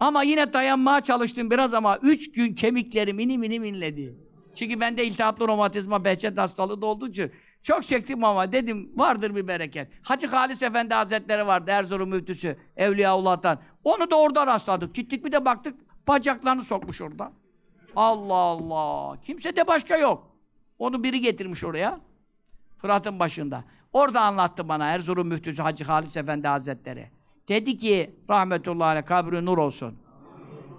Ama yine dayanmaya çalıştım biraz ama üç gün kemiklerim inim inim inledi. Çünkü bende iltihaplı romatizma, behçet hastalığı da olduğu için çok çektim ama dedim vardır bir bereket. Hacı Halis Efendi Hazretleri vardı Erzurum müftüsü Evliyaullah'tan. Onu da orada rastladık. Gittik bir de baktık bacaklarını sokmuş orada. Allah Allah. Kimse de başka yok. Onu biri getirmiş oraya. Fırat'ın başında. Orada anlattı bana Erzurum müftüsü Hacı Halis Efendi Hazretleri. Dedi ki rahmetullahi aleyh kabri nur olsun.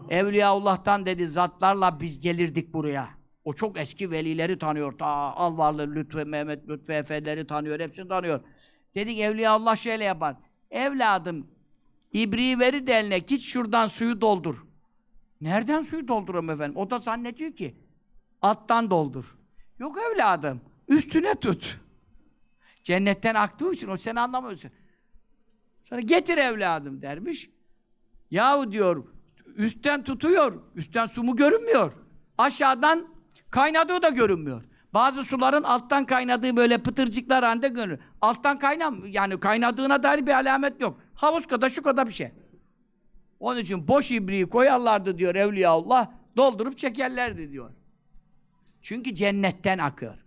Evliyaullah'tan dedi zatlarla biz gelirdik buraya. O çok eski velileri tanıyor. Ta Alvarlı Lütfü, Mehmet Lütfü Efe'leri tanıyor. Hepsini tanıyor. Dedik Evliyaullah şöyle yapar. Evladım ibriği veri de eline git şuradan suyu doldur. Nereden suyu doldururum efendim? O da zannediyor ki alttan doldur. Yok evladım. Üstüne tut. Cennetten aktığı için o sen anlamıyorsun. Sonra getir evladım dermiş. Yahu diyor, üstten tutuyor, üstten su mu görünmüyor? Aşağıdan kaynadığı da görünmüyor. Bazı suların alttan kaynadığı böyle pıtırcıklar halinde görünür. Alttan kaynam, yani kaynadığına dair bir alamet yok. Havuz kadar, şu kadar bir şey. Onun için boş ibriği koyarlardı diyor Evliyaullah, doldurup çekerlerdi diyor. Çünkü cennetten akıyor.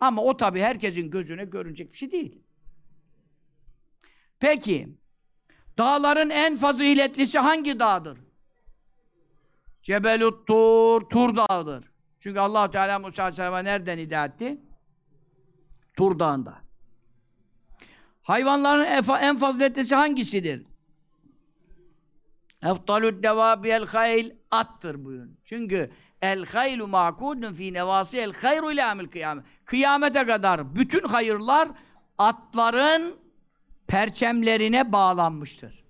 Ama o tabii herkesin gözüne görünecek bir şey değil. Peki, dağların en faziletlisi hangi dağdır? Cebelut Tur, Tur dağıdır. Çünkü allah Teala Musa Aleyhisselam'a nereden hidayet etti? Tur dağında. Hayvanların en- faziletlisi hangisidir? Eftalud devabi el hayl attır buyurun. Çünkü el haylu makudun fi nevasi el hayru ila amil kıyamet. Kıyamete kadar bütün hayırlar atların perçemlerine bağlanmıştır.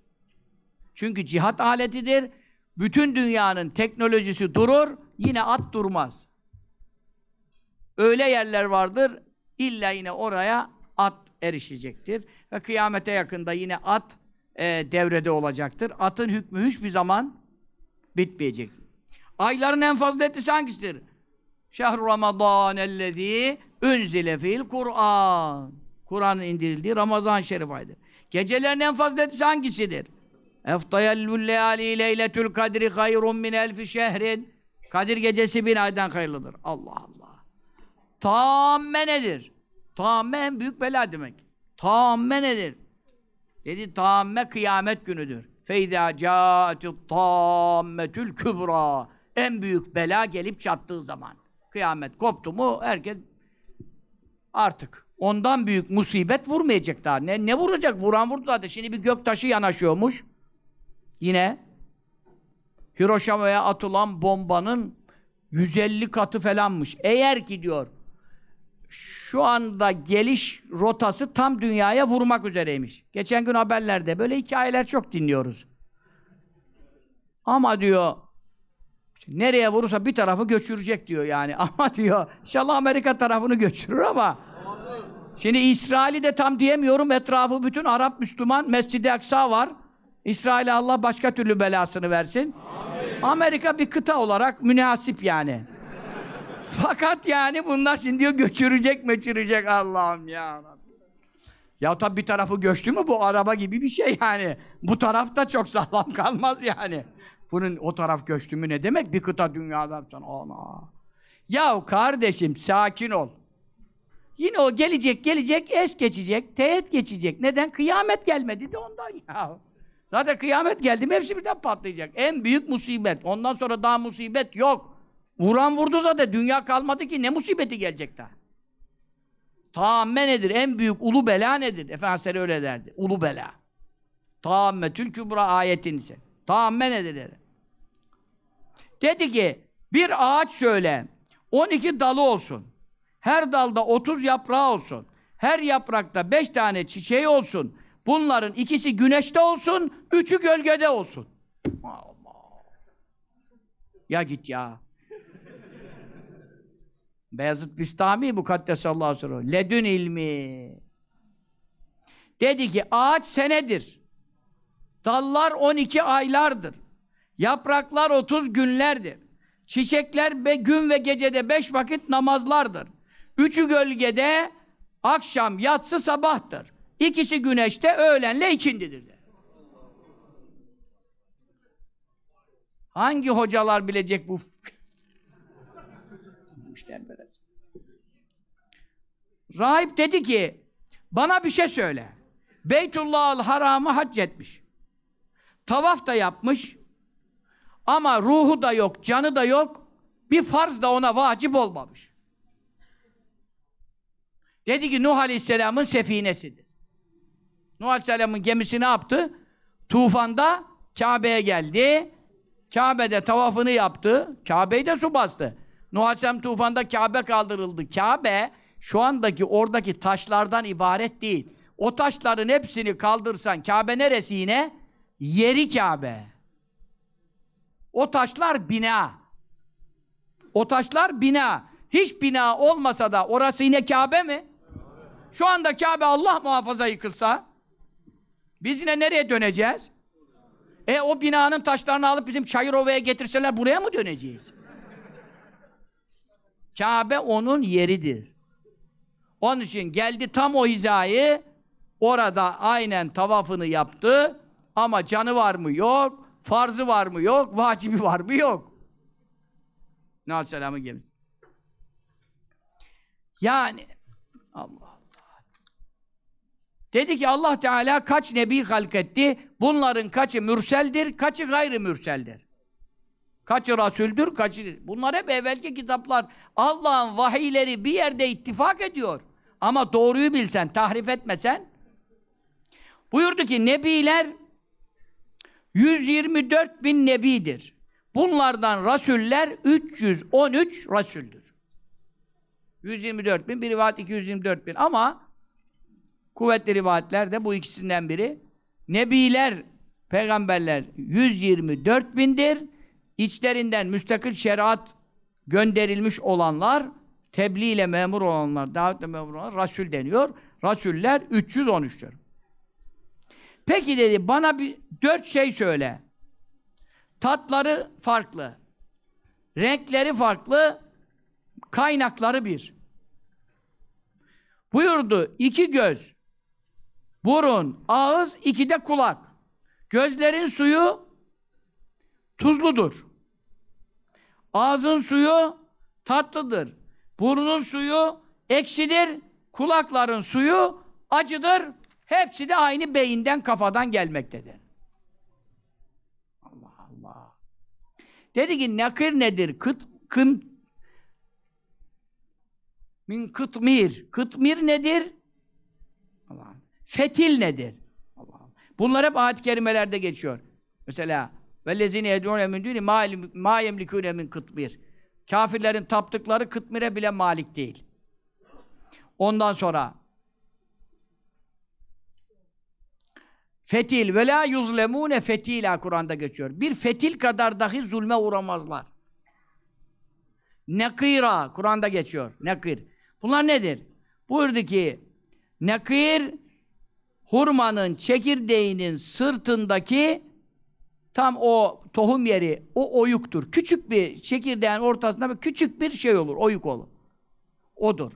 Çünkü cihat aletidir. Bütün dünyanın teknolojisi durur, yine at durmaz. Öyle yerler vardır, illa yine oraya at erişecektir. Ve kıyamete yakında yine at e, devrede olacaktır. Atın hükmü hiçbir zaman bitmeyecek. Ayların en faziletlisi hangisidir? Şehr Ramazan ellezî unzile fil Kur'an. Kur'an'ın indirildiği Ramazan şerif ayıdır. Gecelerin en faziletlisi hangisidir? Eftayellül leali leyletül kadri hayrun min elfi şehrin. Kadir gecesi bin aydan hayırlıdır. Allah Allah. Tamme nedir? Tamme en büyük bela demek. Tamme nedir? Dedi tamme kıyamet günüdür. Feyza câetü tammetül kübra. En büyük bela gelip çattığı zaman. Kıyamet koptu mu herkes artık ondan büyük musibet vurmayacak daha. Ne, ne vuracak? Vuran vurdu zaten. Şimdi bir gök taşı yanaşıyormuş. Yine Hiroşima'ya atılan bombanın 150 katı falanmış. Eğer ki diyor şu anda geliş rotası tam dünyaya vurmak üzereymiş. Geçen gün haberlerde böyle hikayeler çok dinliyoruz. Ama diyor nereye vurursa bir tarafı göçürecek diyor yani. Ama diyor inşallah Amerika tarafını göçürür ama şimdi İsrail'i de tam diyemiyorum. Etrafı bütün Arap Müslüman Mescid-i Aksa var. İsrail'e Allah başka türlü belasını versin. Amerika bir kıta olarak münasip yani. Fakat yani bunlar şimdi diyor göçürecek meçürecek Allah'ım ya. Ya tabi bir tarafı göçtü mü bu araba gibi bir şey yani. Bu taraf da çok sağlam kalmaz yani. Bunun o taraf göçtü mü ne demek? Bir kıta dünyada ana. Ya kardeşim sakin ol. Yine o gelecek gelecek es geçecek, teğet geçecek. Neden? Kıyamet gelmedi de ondan ya. Zaten kıyamet geldi mi hepsi birden patlayacak. En büyük musibet. Ondan sonra daha musibet yok. Vuran vurdu zaten. Dünya kalmadı ki. Ne musibeti gelecek daha? Taamme nedir? En büyük ulu bela nedir? Efendimiz öyle derdi. Ulu bela. Taammetül kübra ayetin ise. Taamme nedir dedi. Dedi ki bir ağaç söyle. 12 dalı olsun. Her dalda 30 yaprağı olsun. Her yaprakta 5 tane çiçeği olsun. Bunların ikisi güneşte olsun, üçü gölgede olsun. Allah. Ya git ya. Beyazıt Bistami Mukaddesallahu aleyhi ve sellem. Ledün ilmi. Dedi ki ağaç senedir. Dallar 12 aylardır. Yapraklar 30 günlerdir. Çiçekler ve gün ve gecede 5 vakit namazlardır. Üçü gölgede akşam, yatsı, sabahtır. İkisi güneşte, öğlenle ikindidir. der. Hangi hocalar bilecek bu. Rahip dedi ki, bana bir şey söyle. Beytullah'ın haramı hac etmiş. Tavaf da yapmış. Ama ruhu da yok, canı da yok. Bir farz da ona vacip olmamış. Dedi ki Nuh Aleyhisselam'ın sefinesidir. Nuh Aleyhisselam'ın gemisi ne yaptı? Tufanda Kabe'ye geldi. Kabe'de tavafını yaptı. Kabe'yi de su bastı. Nuh Aleyhisselam tufanda Kabe kaldırıldı. Kabe şu andaki oradaki taşlardan ibaret değil. O taşların hepsini kaldırsan Kabe neresi yine? Yeri Kabe. O taşlar bina. O taşlar bina. Hiç bina olmasa da orası yine Kabe mi? Şu anda Kabe Allah muhafaza yıkılsa biz yine nereye döneceğiz? E o binanın taşlarını alıp bizim Çayırova'ya getirseler buraya mı döneceğiz? Kabe onun yeridir. Onun için geldi tam o hizayı orada aynen tavafını yaptı ama canı var mı yok, farzı var mı yok, vacibi var mı yok. Nuh Aleyhisselam'ın gemisi. Yani Allah. Dedi ki Allah Teala kaç nebi halk etti? Bunların kaçı mürseldir, kaçı gayrı mürseldir. Kaçı rasüldür, kaçı... Bunlar hep evvelki kitaplar. Allah'ın vahiyleri bir yerde ittifak ediyor. Ama doğruyu bilsen, tahrif etmesen. Buyurdu ki nebiler 124 bin nebidir. Bunlardan rasuller 313 rasuldür. 124 bin, bir rivayet 224 bin ama kuvvetli rivayetler de bu ikisinden biri. Nebiler, peygamberler 124 bindir. İçlerinden müstakil şeriat gönderilmiş olanlar, tebliğ ile memur olanlar, davetle memur olanlar, Rasul deniyor. Rasuller 313'tür. Peki dedi, bana bir dört şey söyle. Tatları farklı. Renkleri farklı. Kaynakları bir. Buyurdu, iki göz, burun, ağız, iki de kulak. Gözlerin suyu tuzludur. Ağzın suyu tatlıdır. Burnun suyu ekşidir. Kulakların suyu acıdır. Hepsi de aynı beyinden, kafadan gelmektedir. Allah Allah. Dedi ki nakir nedir? Kıt, kın, min kıtmir. Kıtmir nedir? Allah. Fetil nedir? Allah. Bunlar hep ayet-i kerimelerde geçiyor. Mesela vellezine yed'ûne min dûni mâ yemlikûne min kıtmir. Kafirlerin taptıkları kıtmire bile malik değil. Ondan sonra Fetil ve la yuzlemune fetila Kur'an'da geçiyor. Bir fetil kadar dahi zulme uğramazlar. Nekira Kur'an'da geçiyor. Nekir. Bunlar nedir? Buyurdu ki nekir hurmanın çekirdeğinin sırtındaki tam o tohum yeri, o oyuktur. Küçük bir çekirdeğin ortasında bir küçük bir şey olur, oyuk olur. Odur.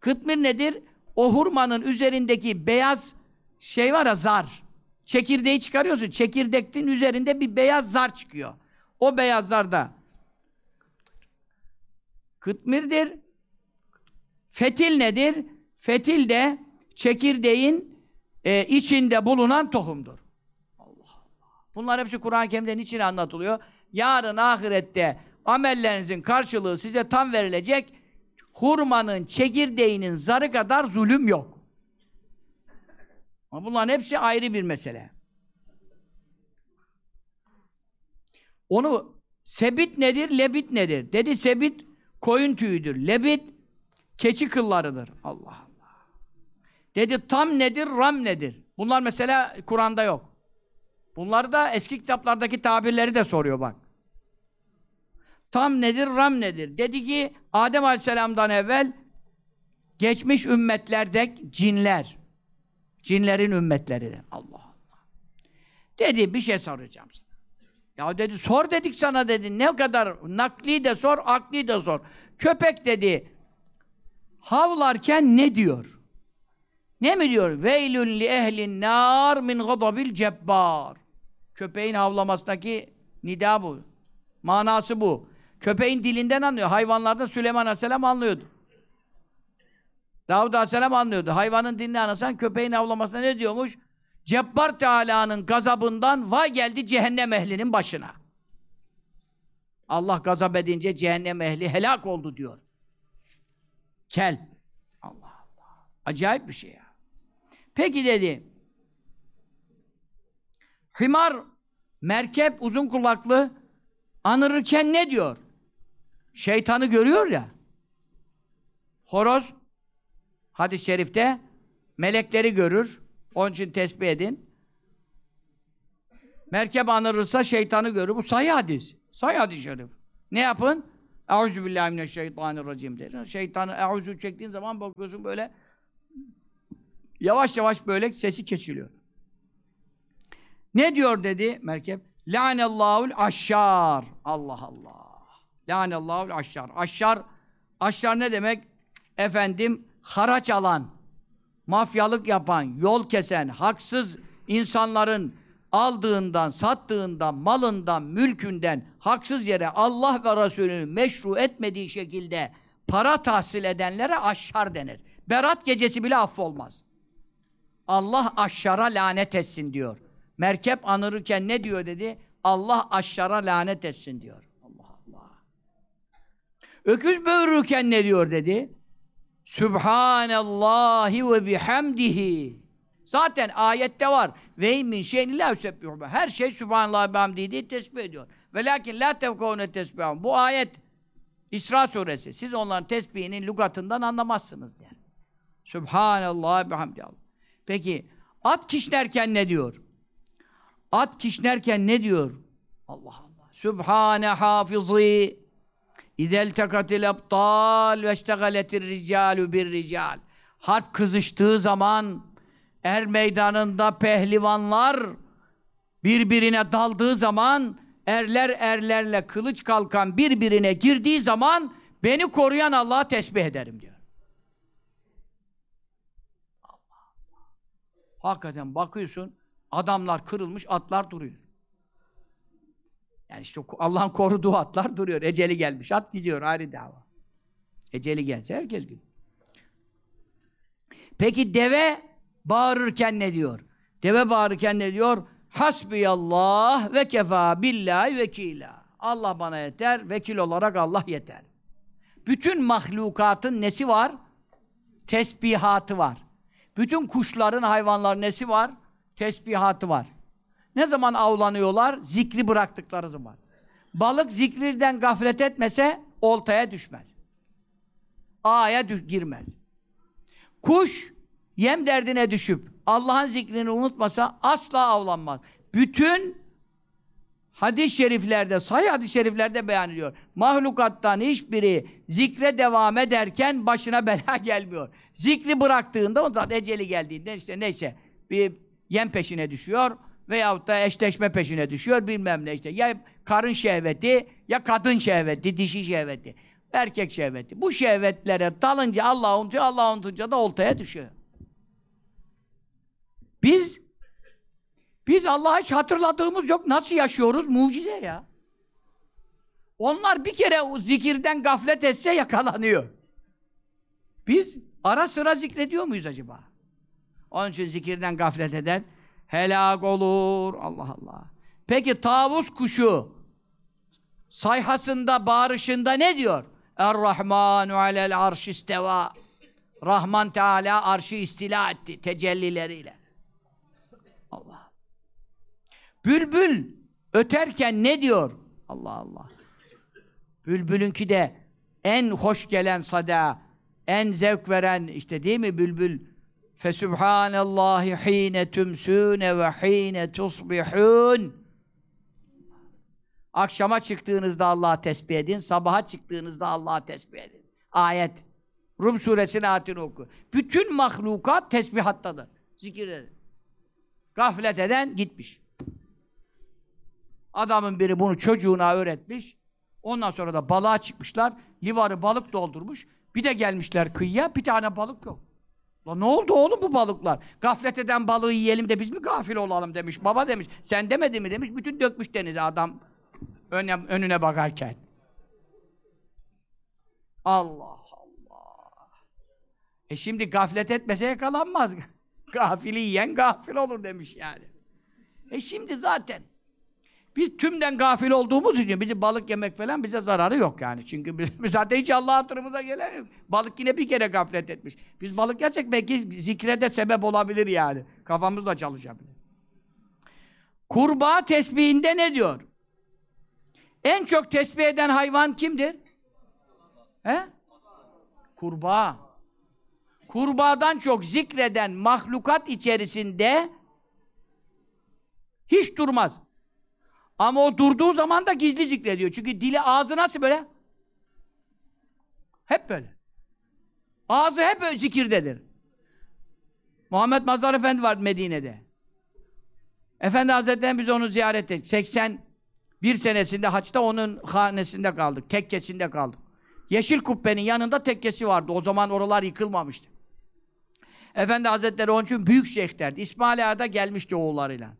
Kıtmir nedir? O hurmanın üzerindeki beyaz şey var ya zar. Çekirdeği çıkarıyorsun. Çekirdektin üzerinde bir beyaz zar çıkıyor. O beyazlar da kıtmirdir. Fetil nedir? Fetil de çekirdeğin e, içinde bulunan tohumdur. Allah Allah. Bunlar hepsi Kur'an-ı Kerim'de niçin anlatılıyor? Yarın ahirette amellerinizin karşılığı size tam verilecek. Hurmanın çekirdeğinin zarı kadar zulüm yok. Ama bunların hepsi ayrı bir mesele. Onu sebit nedir, lebit nedir? Dedi sebit koyun tüyüdür. Lebit keçi kıllarıdır. Allah Dedi tam nedir, ram nedir? Bunlar mesela Kur'an'da yok. Bunları da eski kitaplardaki tabirleri de soruyor bak. Tam nedir, ram nedir? Dedi ki Adem Aleyhisselam'dan evvel geçmiş ümmetlerde cinler, cinlerin ümmetleri. Allah Allah. Dedi bir şey soracağım sana. Ya dedi sor dedik sana dedi. Ne kadar nakli de sor, akli de sor. Köpek dedi havlarken ne diyor? Ne mi diyor? Veylün li ehlin nar min gadabil cebbar. Köpeğin havlamasındaki nida bu. Manası bu. Köpeğin dilinden anlıyor. Hayvanlarda Süleyman Aleyhisselam anlıyordu. Davud Aleyhisselam anlıyordu. Hayvanın dilini anlasan köpeğin havlamasında ne diyormuş? Cebbar Teala'nın gazabından vay geldi cehennem ehlinin başına. Allah gazap edince cehennem ehli helak oldu diyor. Kelp. Allah Allah. Acayip bir şey ya. Peki dedi. Himar, merkep, uzun kulaklı anırırken ne diyor? Şeytanı görüyor ya. Horoz, hadis-i şerifte melekleri görür. Onun için tesbih edin. Merkep anırırsa şeytanı görür. Bu sayı hadis. Sayı hadis-i şerif. Ne yapın? Euzubillahimineşşeytanirracim der. Şeytanı euzu çektiğin zaman bakıyorsun böyle yavaş yavaş böyle sesi keçiliyor. Ne diyor dedi merkep? Lanallahul aşşar. Allah Allah. Lanallahul aşşar. Aşşar, aşşar ne demek? Efendim, haraç alan, mafyalık yapan, yol kesen, haksız insanların aldığından, sattığından, malından, mülkünden haksız yere Allah ve Resulü'nün meşru etmediği şekilde para tahsil edenlere aşşar denir. Berat gecesi bile affolmaz. Allah aşşara lanet etsin diyor. Merkep anırırken ne diyor dedi? Allah aşşara lanet etsin diyor. Allah Allah. Öküz böğürürken ne diyor dedi? Sübhanallahi ve bihamdihi. Zaten ayette var. Ve min şeyin illa yusebbihu. Her şey Sübhanallah ve bihamdihi diye tesbih ediyor. Ve lakin la tevkûne tesbihum. Bu ayet İsra suresi. Siz onların tesbihinin lügatından anlamazsınız yani. Sübhanallah ve bihamdihi. Peki at kişnerken ne diyor? At kişnerken ne diyor? Allah Allah. Sübhane hafizi İzel tekatil abtal ve iştegaletir ricalu bir rical. Harp kızıştığı zaman er meydanında pehlivanlar birbirine daldığı zaman erler erlerle kılıç kalkan birbirine girdiği zaman beni koruyan Allah'a tesbih ederim diyor. Allah Allah. Hakikaten bakıyorsun adamlar kırılmış atlar duruyor. Yani işte Allah'ın koruduğu atlar duruyor. Eceli gelmiş. At gidiyor. Ayrı dava. Eceli gelse herkes gidiyor. Peki deve bağırırken ne diyor? Deve bağırırken ne diyor? Hasbiyallah ve kefa billahi vekila. Allah bana yeter, vekil olarak Allah yeter. Bütün mahlukatın nesi var? Tesbihatı var. Bütün kuşların, hayvanların nesi var? Tesbihatı var. Ne zaman avlanıyorlar? Zikri bıraktıkları zaman. Balık zikriden gaflet etmese oltaya düşmez. A'ya düş girmez. Kuş yem derdine düşüp Allah'ın zikrini unutmasa asla avlanmaz. Bütün hadis-i şeriflerde, sahih hadis-i şeriflerde beyan ediyor. Mahlukattan hiçbiri zikre devam ederken başına bela gelmiyor. Zikri bıraktığında, o zaman eceli geldiğinde işte neyse bir yem peşine düşüyor veyahut da eşleşme peşine düşüyor bilmem ne işte. Ya karın şehveti ya kadın şehveti, dişi şehveti, erkek şehveti. Bu şehvetlere dalınca Allah unutuyor, Allah unutunca da oltaya düşüyor. Biz biz Allah'ı hiç hatırladığımız yok. Nasıl yaşıyoruz? Mucize ya. Onlar bir kere zikirden gaflet etse yakalanıyor. Biz ara sıra zikrediyor muyuz acaba? Onun için zikirden gaflet eden helak olur. Allah Allah. Peki tavus kuşu sayhasında, bağırışında ne diyor? Er-Rahmanu alel arş isteva. Rahman Teala arşı istila etti tecellileriyle. Allah. Bülbül öterken ne diyor? Allah Allah. Bülbülünki de en hoş gelen sada, en zevk veren işte değil mi bülbül? Fesubhanallahi hine tümsüne ve hine tusbihun. Akşama çıktığınızda Allah'a tesbih edin, sabaha çıktığınızda Allah'a tesbih edin. Ayet. Rum suresinin ayetini oku. Bütün mahlukat tesbihattadır. Zikir edin. Gaflet eden gitmiş. Adamın biri bunu çocuğuna öğretmiş. Ondan sonra da balığa çıkmışlar. Livarı balık doldurmuş. Bir de gelmişler kıyıya. Bir tane balık yok. La ne oldu oğlum bu balıklar? Gaflet eden balığı yiyelim de biz mi gafil olalım demiş. Baba demiş. Sen demedi mi demiş. Bütün dökmüş denize adam önüne, önüne bakarken. Allah Allah. E şimdi gaflet etmese yakalanmaz. Gafili yiyen gafil olur demiş yani. E şimdi zaten biz tümden gafil olduğumuz için bizim balık yemek falan bize zararı yok yani. Çünkü biz, zaten hiç Allah hatırımıza gelen yok. Balık yine bir kere gaflet etmiş. Biz balık yersek belki zikre de sebep olabilir yani. Kafamız da çalışabilir. Kurbağa tesbihinde ne diyor? En çok tesbih eden hayvan kimdir? He? Kurbağa. Kurbağadan çok zikreden mahlukat içerisinde hiç durmaz. Ama o durduğu zaman da gizli zikrediyor. Çünkü dili ağzı nasıl böyle? Hep böyle. Ağzı hep böyle zikirdedir. Muhammed Mazhar Efendi var Medine'de. Efendi Hazretleri biz onu ziyaret ettik. 81 senesinde haçta onun hanesinde kaldık. Tekkesinde kaldık. Yeşil kubbenin yanında tekkesi vardı. O zaman oralar yıkılmamıştı. Efendi Hazretleri onun için büyük şeyh derdi. İsmail Ağa'da gelmişti oğullarıyla.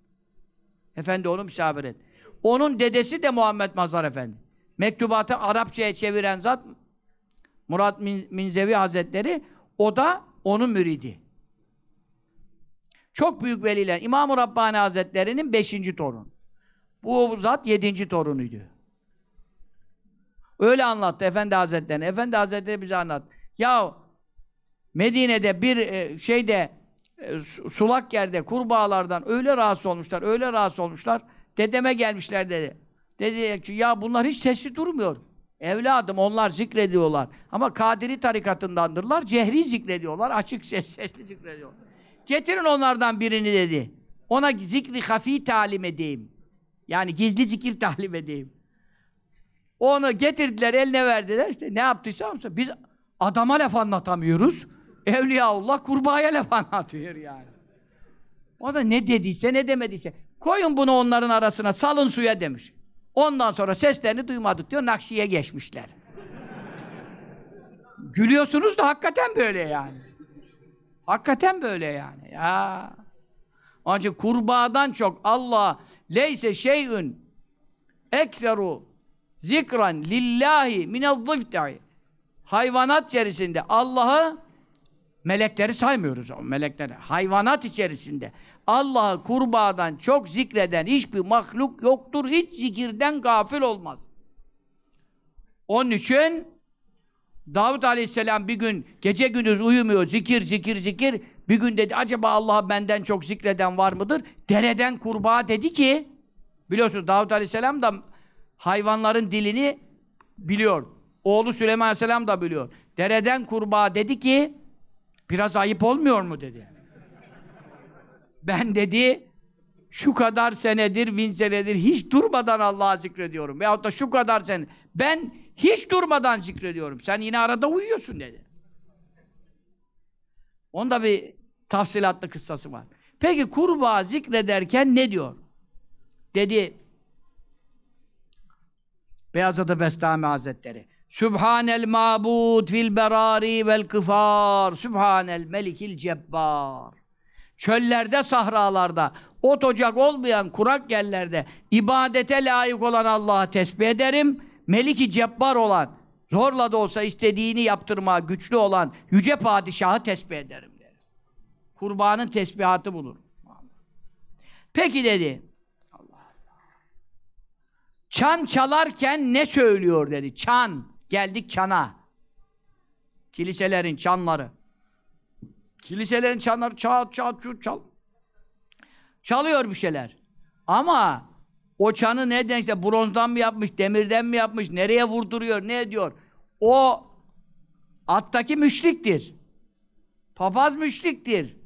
Efendi onu misafir etti. Onun dedesi de Muhammed Mazhar Efendi. Mektubatı Arapçaya çeviren zat Murat Minzevi Hazretleri o da onun müridi. Çok büyük veliler. İmam-ı Rabbani Hazretleri'nin beşinci torun. Bu zat yedinci torunuydu. Öyle anlattı Efendi Hazretleri. Efendi Hazretleri bize anlat. Ya Medine'de bir e, şeyde e, sulak yerde kurbağalardan öyle rahatsız olmuşlar, öyle rahatsız olmuşlar. Dedeme gelmişler dedi. Dedi ki ya bunlar hiç sesli durmuyor. Evladım onlar zikrediyorlar. Ama Kadiri tarikatındandırlar. Cehri zikrediyorlar. Açık ses, sesli zikrediyorlar. Getirin onlardan birini dedi. Ona zikri hafi talim edeyim. Yani gizli zikir talim edeyim. Onu getirdiler, eline verdiler. İşte ne yaptıysa biz adama laf anlatamıyoruz. Evliyaullah kurbağaya laf anlatıyor yani. O da ne dediyse ne demediyse. Koyun bunu onların arasına, salın suya demiş. Ondan sonra seslerini duymadık diyor, Nakşi'ye geçmişler. Gülüyorsunuz da hakikaten böyle yani. Hakikaten böyle yani. Ya. Ancak kurbağadan çok Allah leyse şeyün ekseru zikran lillahi minel zıfta'i hayvanat içerisinde Allah'ı melekleri saymıyoruz o melekleri. Hayvanat içerisinde Allah'ı kurbağadan çok zikreden hiçbir mahluk yoktur. Hiç zikirden gafil olmaz. Onun için Davut Aleyhisselam bir gün gece gündüz uyumuyor. Zikir, zikir, zikir. Bir gün dedi acaba Allah'ı benden çok zikreden var mıdır? Dereden kurbağa dedi ki biliyorsunuz Davut Aleyhisselam da hayvanların dilini biliyor. Oğlu Süleyman Aleyhisselam da biliyor. Dereden kurbağa dedi ki biraz ayıp olmuyor mu dedi. Ben dedi şu kadar senedir, bin senedir hiç durmadan Allah'a zikrediyorum. Veyahut da şu kadar sene. Ben hiç durmadan zikrediyorum. Sen yine arada uyuyorsun dedi. Onda bir tafsilatlı kıssası var. Peki kurbağa zikrederken ne diyor? Dedi Beyazıt-ı Bestami Hazretleri Sübhanel mabud fil berari vel kıfar Sübhanel melikil cebbar Çöllerde, sahralarda, ot ocak olmayan kurak yerlerde ibadete layık olan Allah'a tesbih ederim. Meliki cebbar olan, zorla da olsa istediğini yaptırmaya güçlü olan yüce padişahı tesbih ederim der. Kurbanın tesbihatı bulur. Peki dedi. Allah Allah. Çan çalarken ne söylüyor dedi. Çan. Geldik çana. Kiliselerin çanları. Kiliselerin çanları çal çal çal çal. Çalıyor bir şeyler. Ama o çanı neden işte bronzdan mı yapmış, demirden mi yapmış, nereye vurduruyor, ne ediyor? O attaki müşriktir. Papaz müşriktir.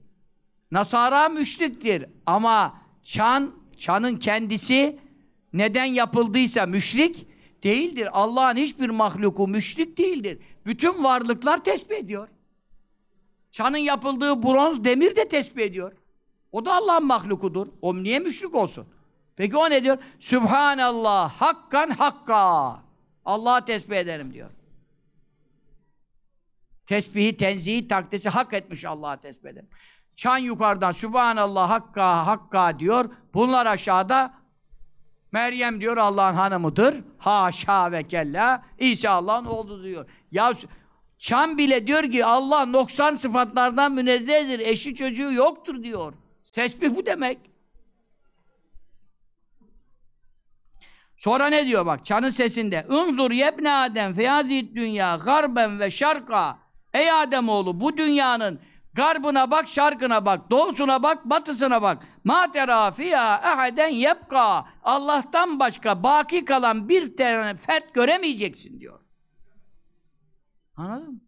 Nasara müşriktir. Ama çan, çanın kendisi neden yapıldıysa müşrik değildir. Allah'ın hiçbir mahluku müşrik değildir. Bütün varlıklar tesbih ediyor. Çanın yapıldığı bronz, demir de tesbih ediyor. O da Allah'ın mahlukudur. O niye müşrik olsun? Peki o ne diyor? Sübhanallah, hakkan hakka. Allah'a tesbih ederim diyor. Tesbihi, tenzihi, takdisi hak etmiş Allah'a tesbih ederim. Çan yukarıdan Sübhanallah, hakka, hakka diyor. Bunlar aşağıda Meryem diyor Allah'ın hanımıdır. Haşa ve kella. İsa Allah'ın oğlu diyor. Ya Çam bile diyor ki Allah noksan sıfatlardan münezzehdir. Eşi çocuğu yoktur diyor. Tesbih bu demek. Sonra ne diyor bak çanın sesinde. Unzur yebne Adem feyazid dünya garben ve şarka. Ey Adem oğlu bu dünyanın garbına bak, şarkına bak, doğusuna bak, batısına bak. Ma tera fiyâ eheden yebka. Allah'tan başka baki kalan bir tane fert göremeyeceksin diyor. Anladın mı?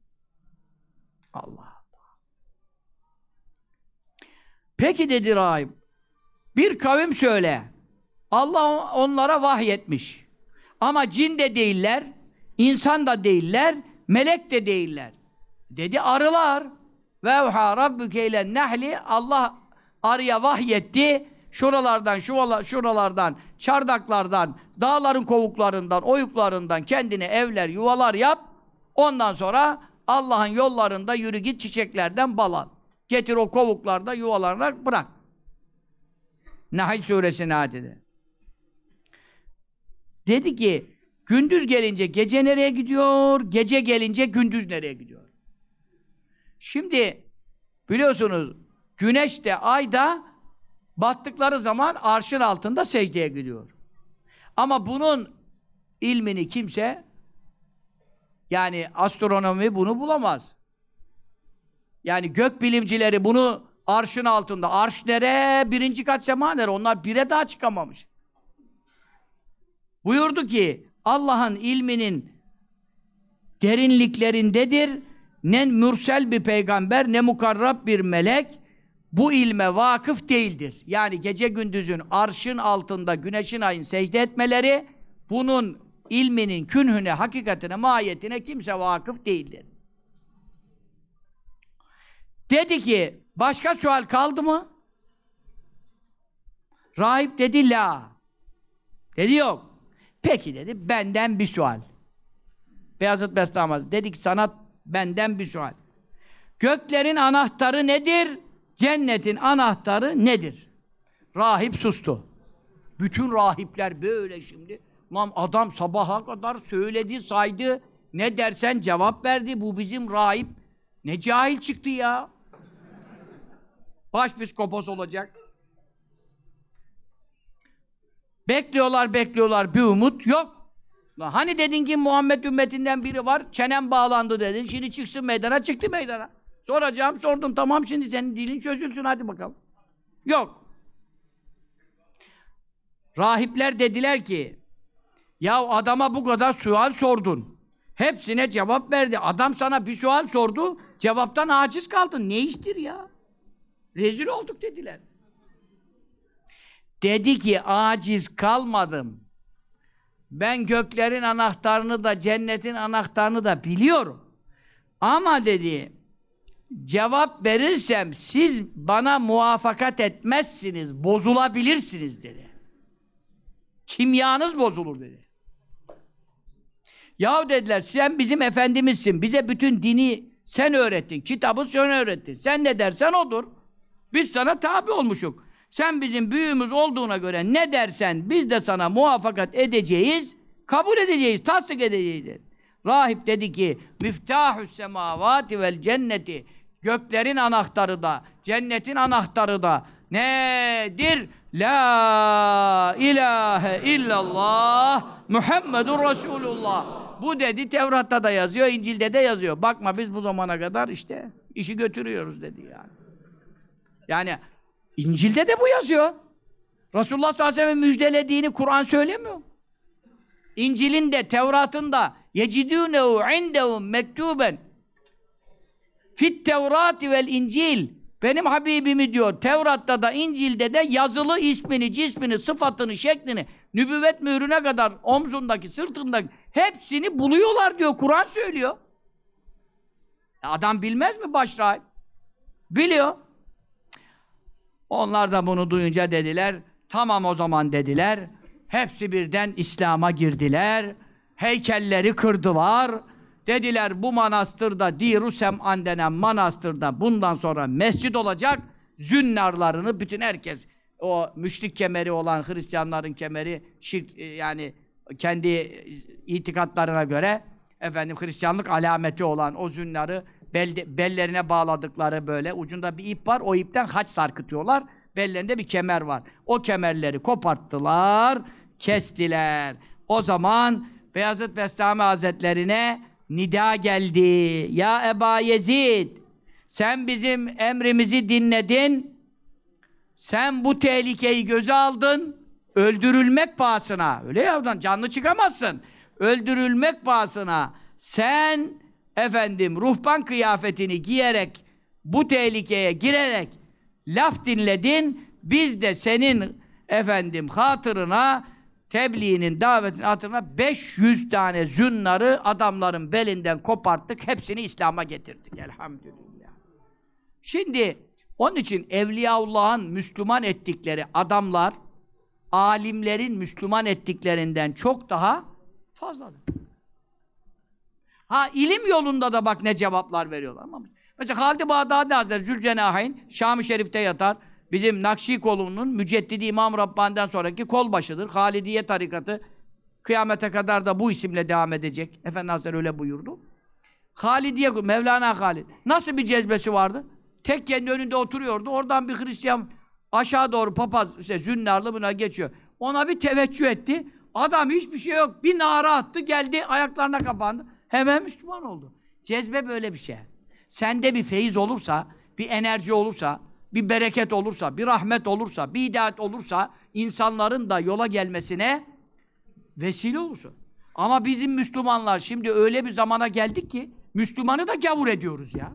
Allah Allah. Peki dedi rahip. Bir kavim söyle. Allah onlara vahyetmiş. Ama cin de değiller, insan da değiller, melek de değiller. Dedi arılar. Ve evha rabbuke ile nehli Allah arıya vahyetti. Şuralardan, şuralardan, çardaklardan, dağların kovuklarından, oyuklarından kendine evler, yuvalar yap. Ondan sonra Allah'ın yollarında yürü git çiçeklerden bal al. Getir o kovuklarda yuvalarına bırak. Nahl suresine adede. Dedi ki gündüz gelince gece nereye gidiyor? Gece gelince gündüz nereye gidiyor? Şimdi Biliyorsunuz güneş de ay da battıkları zaman arşın altında secdeye gidiyor. Ama bunun ilmini kimse yani astronomi bunu bulamaz. Yani gök bilimcileri bunu arşın altında. Arş nere? Birinci kat sema nere? Onlar bire daha çıkamamış. Buyurdu ki Allah'ın ilminin derinliklerindedir. Ne mürsel bir peygamber ne mukarrab bir melek bu ilme vakıf değildir. Yani gece gündüzün arşın altında güneşin ayın secde etmeleri bunun ilminin künhüne, hakikatine, mahiyetine kimse vakıf değildir. Dedi ki, başka sual kaldı mı? Rahip dedi, la. Dedi yok. Peki dedi, benden bir sual. Beyazıt Bestami dedi ki sana benden bir sual. Göklerin anahtarı nedir? Cennetin anahtarı nedir? Rahip sustu. Bütün rahipler böyle şimdi. Lan adam sabaha kadar söyledi, saydı. Ne dersen cevap verdi. Bu bizim rahip. Ne cahil çıktı ya. Başpiskopos olacak. Bekliyorlar, bekliyorlar. Bir umut yok. Hani dedin ki Muhammed ümmetinden biri var, çenem bağlandı dedin. Şimdi çıksın meydana, çıktı meydana. Soracağım, sordum. Tamam şimdi senin dilin çözülsün, hadi bakalım. Yok. Rahipler dediler ki, ya adama bu kadar sual sordun. Hepsine cevap verdi. Adam sana bir sual sordu, cevaptan aciz kaldın. Ne iştir ya? Rezil olduk dediler. Dedi ki, aciz kalmadım. Ben göklerin anahtarını da, cennetin anahtarını da biliyorum. Ama dedi, cevap verirsem siz bana muvaffakat etmezsiniz, bozulabilirsiniz dedi. Kimyanız bozulur dedi. Yahu dediler, sen bizim efendimizsin, bize bütün dini sen öğrettin, kitabı sen öğrettin. Sen ne dersen odur. Biz sana tabi olmuşuk. Sen bizim büyüğümüz olduğuna göre ne dersen biz de sana muvaffakat edeceğiz, kabul edeceğiz, tasdik edeceğiz. Rahip dedi ki, miftahü semavati vel cenneti göklerin anahtarı da, cennetin anahtarı da nedir? La ilahe illallah Muhammedun Resulullah. Bu dedi Tevrat'ta da yazıyor, İncil'de de yazıyor. Bakma biz bu zamana kadar işte işi götürüyoruz dedi yani. Yani İncil'de de bu yazıyor. Resulullah sallallahu aleyhi ve sellem müjdelediğini Kur'an söylemiyor. İncil'in de Tevrat'ın da yecidûnehu indehum mektuben fit Tevrati vel İncil benim Habibimi diyor Tevrat'ta da İncil'de de yazılı ismini, cismini, sıfatını, şeklini nübüvvet mührüne kadar omzundaki, sırtındaki hepsini buluyorlar diyor. Kur'an söylüyor. E Adam bilmez mi başrahip? Biliyor. Onlar da bunu duyunca dediler, tamam o zaman dediler. Hepsi birden İslam'a girdiler. Heykelleri kırdılar. Dediler bu manastırda Diru Sem'an denen manastırda bundan sonra mescid olacak. Zünnarlarını bütün herkes o müşrik kemeri olan Hristiyanların kemeri şirk e, yani kendi itikatlarına göre efendim Hristiyanlık alameti olan o zünnarı belde, bellerine bağladıkları böyle ucunda bir ip var. O ipten haç sarkıtıyorlar. Bellerinde bir kemer var. O kemerleri koparttılar, kestiler. O zaman Beyazıt Bestami Hazretlerine nida geldi. Ya Eba Yezid, sen bizim emrimizi dinledin. Sen bu tehlikeyi göze aldın. Öldürülmek pahasına. Öyle ya canlı çıkamazsın. Öldürülmek pahasına. Sen efendim ruhban kıyafetini giyerek bu tehlikeye girerek laf dinledin. Biz de senin efendim hatırına tebliğinin davetin hatırına 500 tane zünnarı adamların belinden koparttık. Hepsini İslam'a getirdik. Elhamdülillah. Şimdi onun için Evliyaullah'ın Müslüman ettikleri adamlar alimlerin Müslüman ettiklerinden çok daha fazladır. Ha ilim yolunda da bak ne cevaplar veriyorlar. Ama mesela Halid-i Bağdadi Hazretleri Zülcenahayn Şam-ı Şerif'te yatar. Bizim Nakşi kolunun Müceddidi İmam Rabbani'den sonraki kol başıdır. Halidiye tarikatı kıyamete kadar da bu isimle devam edecek. Efendi Hazretleri öyle buyurdu. Halidiye, Mevlana Halid. Nasıl bir cezbesi vardı? tekkenin önünde oturuyordu. Oradan bir Hristiyan aşağı doğru papaz, işte zünnarlı buna geçiyor. Ona bir teveccüh etti. Adam hiçbir şey yok. Bir nara attı, geldi, ayaklarına kapandı. Hemen Müslüman oldu. Cezbe böyle bir şey. Sende bir feyiz olursa, bir enerji olursa, bir bereket olursa, bir rahmet olursa, bir hidayet olursa, insanların da yola gelmesine vesile olursun. Ama bizim Müslümanlar şimdi öyle bir zamana geldik ki, Müslümanı da gavur ediyoruz ya.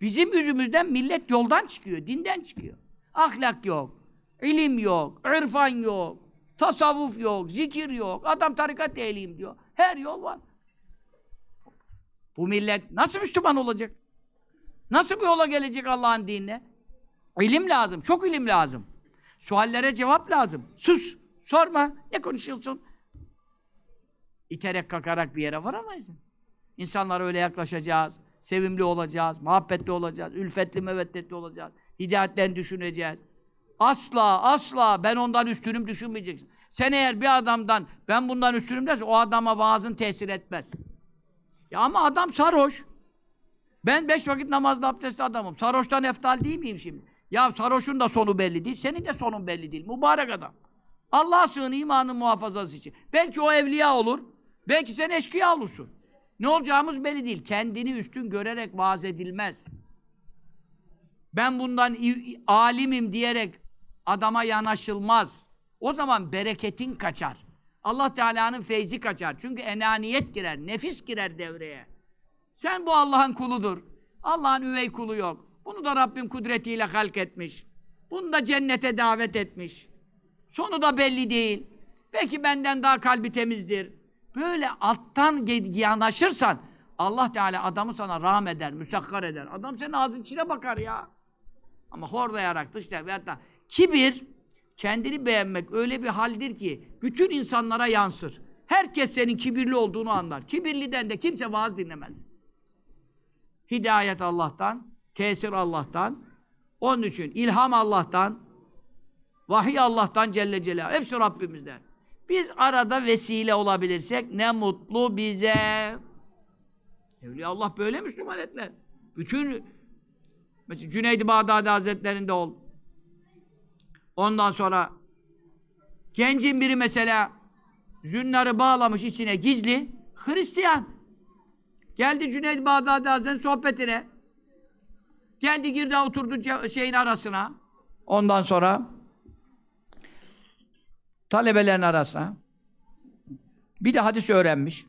Bizim yüzümüzden millet yoldan çıkıyor, dinden çıkıyor. Ahlak yok, ilim yok, irfan yok, tasavvuf yok, zikir yok. Adam tarikat ehliyim diyor. Her yol var. Bu millet nasıl Müslüman olacak? Nasıl bir yola gelecek Allah'ın dinine? İlim lazım, çok ilim lazım. Suallere cevap lazım. Sus, sorma, ne konuşuyorsun? İterek kakarak bir yere varamayız. İnsanlara öyle yaklaşacağız, sevimli olacağız, muhabbetli olacağız, ülfetli, meveddetli olacağız, hidayetlerini düşüneceğiz. Asla, asla ben ondan üstünüm düşünmeyeceksin. Sen eğer bir adamdan ben bundan üstünüm dersen o adama vaazın tesir etmez. Ya ama adam sarhoş. Ben beş vakit namazda abdestli adamım. Sarhoştan eftal değil miyim şimdi? Ya sarhoşun da sonu belli değil, senin de sonun belli değil. Mübarek adam. Allah'a sığın imanın muhafazası için. Belki o evliya olur, belki sen eşkıya olursun. Ne olacağımız belli değil. Kendini üstün görerek vaaz edilmez. Ben bundan alimim diyerek adama yanaşılmaz. O zaman bereketin kaçar. Allah Teala'nın feyzi kaçar. Çünkü enaniyet girer, nefis girer devreye. Sen bu Allah'ın kuludur. Allah'ın üvey kulu yok. Bunu da Rabbim kudretiyle halk etmiş. Bunu da cennete davet etmiş. Sonu da belli değil. Belki benden daha kalbi temizdir. Böyle alttan yanaşırsan Allah Teala adamı sana rağm eder, eder. Adam senin ağzın içine bakar ya. Ama horlayarak dışta veyahut da kibir, kendini beğenmek öyle bir haldir ki bütün insanlara yansır. Herkes senin kibirli olduğunu anlar. Kibirliden de kimse vaaz dinlemez. Hidayet Allah'tan, tesir Allah'tan. Onun için ilham Allah'tan, vahiy Allah'tan Celle Celaluhu. Hepsi Rabbimizden. Biz arada vesile olabilirsek ne mutlu bize. Evliya Allah böyle Müslüman etler. Bütün mesela Cüneyd-i Bağdadi Hazretlerinde ol. Ondan sonra gencin biri mesela zünnarı bağlamış içine gizli Hristiyan. Geldi Cüneyd Bağdadi Hazretleri'nin sohbetine. Geldi girdi oturdu şeyin arasına. Ondan sonra talebelerin arasına bir de hadis öğrenmiş.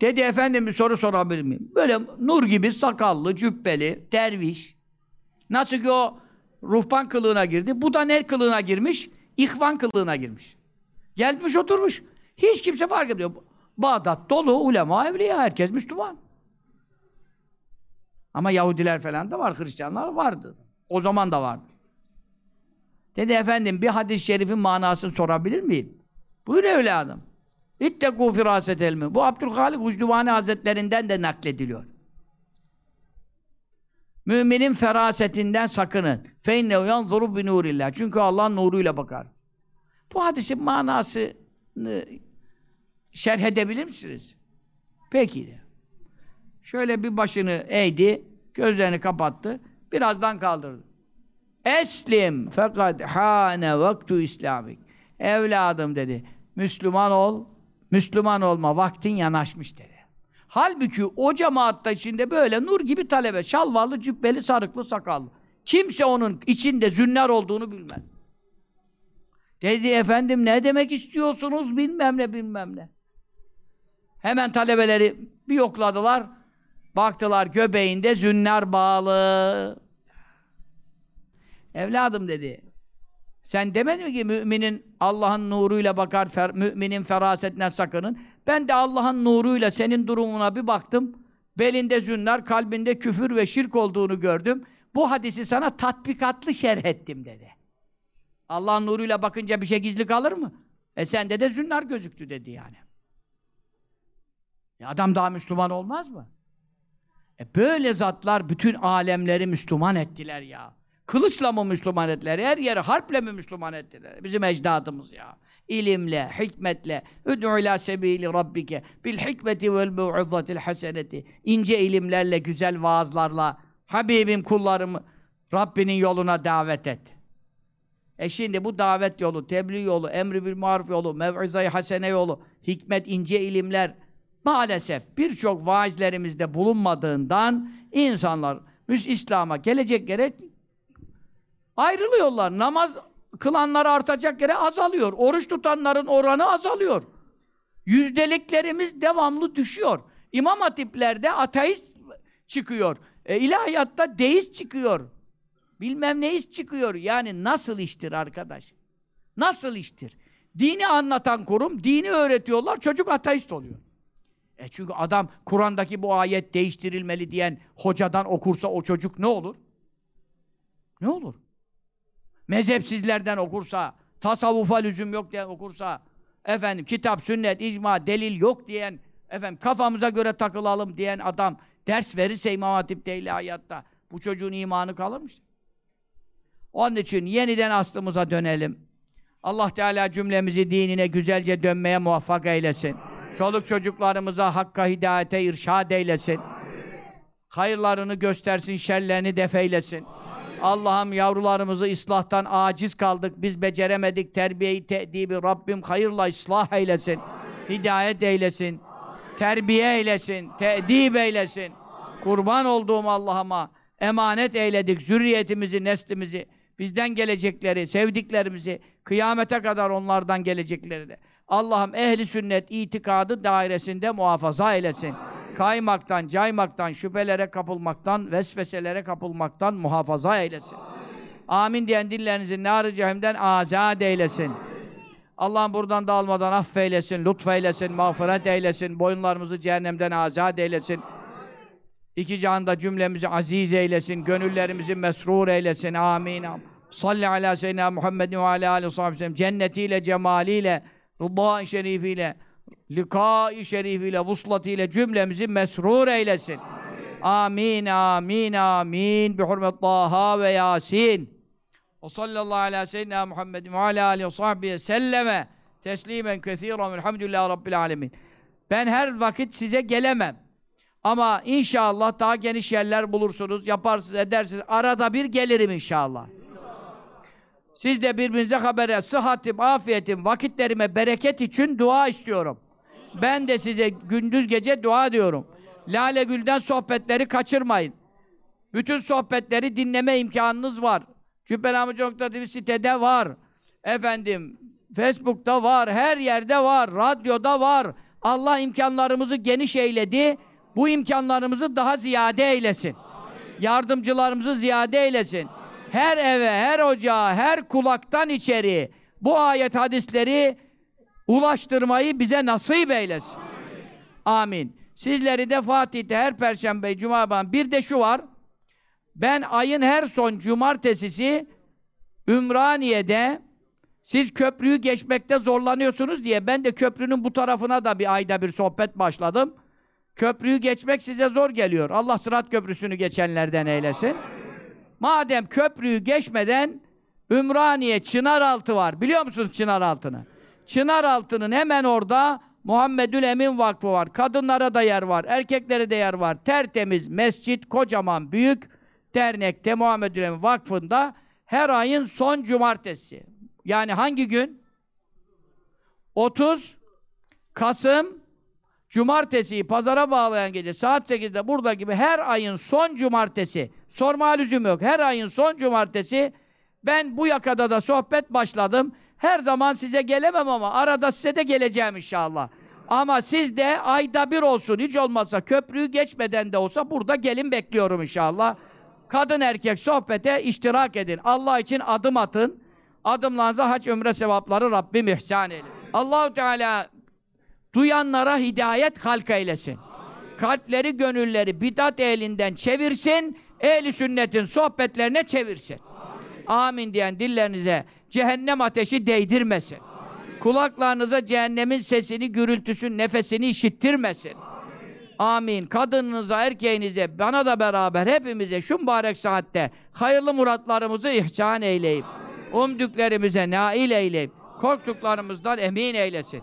Dedi efendim bir soru sorabilir miyim? Böyle nur gibi sakallı, cübbeli, derviş. Nasıl ki o ruhban kılığına girdi. Bu da ne kılığına girmiş? İhvan kılığına girmiş. Gelmiş oturmuş. Hiç kimse fark etmiyor. Bağdat dolu ulema, evliya, herkes Müslüman. Ama Yahudiler falan da var, Hristiyanlar vardı. O zaman da vardı. Dedi efendim bir hadis-i şerifin manasını sorabilir miyim? Buyur evladım. İttekû firâset elmi. Bu Abdülhalik Ucduvani Hazretlerinden de naklediliyor. Müminin ferasetinden sakının. Feinnev yanzuru bi nurillah. Çünkü Allah'ın nuruyla bakar. Bu hadisin manasını şerh edebilir misiniz? Peki. Şöyle bir başını eğdi, gözlerini kapattı, birazdan kaldırdı. Eslim fekad hane vaktu islamik. Evladım dedi. Müslüman ol, Müslüman olma vaktin yanaşmış dedi. Halbuki o cemaatta içinde böyle nur gibi talebe, şalvarlı, cübbeli, sarıklı, sakallı. Kimse onun içinde zünner olduğunu bilmez. Dedi efendim ne demek istiyorsunuz bilmem ne bilmem ne. Hemen talebeleri bir yokladılar. Baktılar göbeğinde zünner bağlı. Evladım dedi. Sen demedin mi ki müminin Allah'ın nuruyla bakar, fer, müminin ferasetinden sakının. Ben de Allah'ın nuruyla senin durumuna bir baktım. Belinde zünler, kalbinde küfür ve şirk olduğunu gördüm. Bu hadisi sana tatbikatlı şerh ettim dedi. Allah'ın nuruyla bakınca bir şey gizli kalır mı? E sende de zünler gözüktü dedi yani. E adam daha Müslüman olmaz mı? E böyle zatlar bütün alemleri Müslüman ettiler ya. Kılıçla mı Müslüman ettiler? Her yeri harple mi Müslüman ettiler? Bizim ecdadımız ya. İlimle, hikmetle, üd'u ila sebili rabbike bil hikmeti vel mu'izzatil haseneti. İnce ilimlerle, güzel vaazlarla Habibim kullarımı Rabbinin yoluna davet et. E şimdi bu davet yolu, tebliğ yolu, emri bil maruf yolu, mev'izayı hasene yolu, hikmet, ince ilimler maalesef birçok vaizlerimizde bulunmadığından insanlar İslam'a gelecek yere ayrılıyorlar. Namaz kılanlar artacak yere azalıyor. Oruç tutanların oranı azalıyor. Yüzdeliklerimiz devamlı düşüyor. İmam hatiplerde ateist çıkıyor. E, ilahiyatta deist çıkıyor. Bilmem neist çıkıyor. Yani nasıl iştir arkadaş? Nasıl iştir? Dini anlatan kurum, dini öğretiyorlar, çocuk ateist oluyor. E çünkü adam Kur'an'daki bu ayet değiştirilmeli diyen hocadan okursa o çocuk ne olur? Ne olur? Mezhepsizlerden okursa, tasavvufa lüzum yok diye okursa, efendim kitap, sünnet, icma, delil yok diyen, efendim kafamıza göre takılalım diyen adam ders verirse İmam Hatip'te ilahiyatta bu çocuğun imanı kalır mı? Onun için yeniden aslımıza dönelim. Allah Teala cümlemizi dinine güzelce dönmeye muvaffak eylesin. Çoluk çocuklarımıza hakka hidayete irşad eylesin. Hayırlarını göstersin, şerlerini defeylesin. Allah'ım yavrularımızı ıslahtan aciz kaldık. Biz beceremedik. Terbiyeyi, te'dibi Rabbim hayırla ıslah eylesin. Hidayet eylesin. Terbiye eylesin. Te'dib eylesin. Kurban olduğum Allah'ıma emanet eyledik. Zürriyetimizi, neslimizi, bizden gelecekleri, sevdiklerimizi, kıyamete kadar onlardan gelecekleri de. Allah'ım ehli sünnet itikadı dairesinde muhafaza eylesin. Kaymaktan, caymaktan, şüphelere kapılmaktan, vesveselere kapılmaktan muhafaza eylesin. Amin diyen dillerinizi nar-ı cehimden azad eylesin. Allah'ım buradan dağılmadan affeylesin, lütfeylesin, mağfiret eylesin, boyunlarımızı cehennemden azad eylesin. İki cihanda cümlemizi aziz eylesin, gönüllerimizi mesrur eylesin. Amin. Salli ala seyyidina Muhammedin ve ala aleyhi ve sellem. Cennetiyle, cemaliyle, rıdâ-i şerifiyle, likâ-i şerifiyle, vuslatiyle cümlemizi mesrur eylesin. Amin, amin, amin. Bi hurmet Taha ve Yasin. Ve sallallahu ala seyyidina Muhammedin ve ala aleyhi ve sahbihi selleme teslimen kesiren velhamdülillahi rabbil alemin. Ben her vakit size gelemem. Ama inşallah daha geniş yerler bulursunuz, yaparsınız, edersiniz. Arada bir gelirim inşallah. Siz de birbirinize habere, sıhhatim, afiyetim, vakitlerime bereket için dua istiyorum. Ben de size gündüz gece dua diyorum. Lale Gül'den sohbetleri kaçırmayın. Bütün sohbetleri dinleme imkanınız var. Cübbeli sitede var. Efendim, Facebook'ta var, her yerde var, radyoda var. Allah imkanlarımızı geniş eyledi. Bu imkanlarımızı daha ziyade eylesin. Yardımcılarımızı ziyade eylesin. Her eve, her ocağa, her kulaktan içeri bu ayet hadisleri ulaştırmayı bize nasip eylesin. Amin. Sizleri de Fatih'te her perşembe, cuma, bir de şu var. Ben ayın her son cumartesisi Ümraniye'de siz köprüyü geçmekte zorlanıyorsunuz diye ben de köprünün bu tarafına da bir ayda bir sohbet başladım. Köprüyü geçmek size zor geliyor. Allah Sırat Köprüsü'nü geçenlerden eylesin. Madem köprüyü geçmeden Ümraniye Çınaraltı var. Biliyor musunuz Çınaraltı'nı? Çınaraltı'nın hemen orada Muhammedül Emin Vakfı var. Kadınlara da yer var, erkeklere de yer var. Tertemiz mescit, kocaman, büyük dernekte Muhammedül Emin Vakfı'nda her ayın son cumartesi. Yani hangi gün? 30 Kasım Cumartesiyi pazara bağlayan gece saat 8'de burada gibi her ayın son cumartesi sorma lüzum yok. Her ayın son cumartesi ben bu yakada da sohbet başladım. Her zaman size gelemem ama arada size de geleceğim inşallah. Ama siz de ayda bir olsun hiç olmazsa köprüyü geçmeden de olsa burada gelin bekliyorum inşallah. Kadın erkek sohbete iştirak edin. Allah için adım atın. Adımlarınıza hac ömre sevapları Rabbim ihsan eylesin. Allahu Teala duyanlara hidayet halk eylesin. Kalpleri, gönülleri bidat elinden çevirsin, ehli sünnetin sohbetlerine çevirsin. Amin diyen dillerinize cehennem ateşi değdirmesin. Kulaklarınıza cehennemin sesini, gürültüsünü, nefesini işittirmesin. Amin. Kadınınıza, erkeğinize, bana da beraber hepimize şu mübarek saatte hayırlı muratlarımızı ihsan eyleyip, umdüklerimize nail eyleyip, korktuklarımızdan emin eylesin.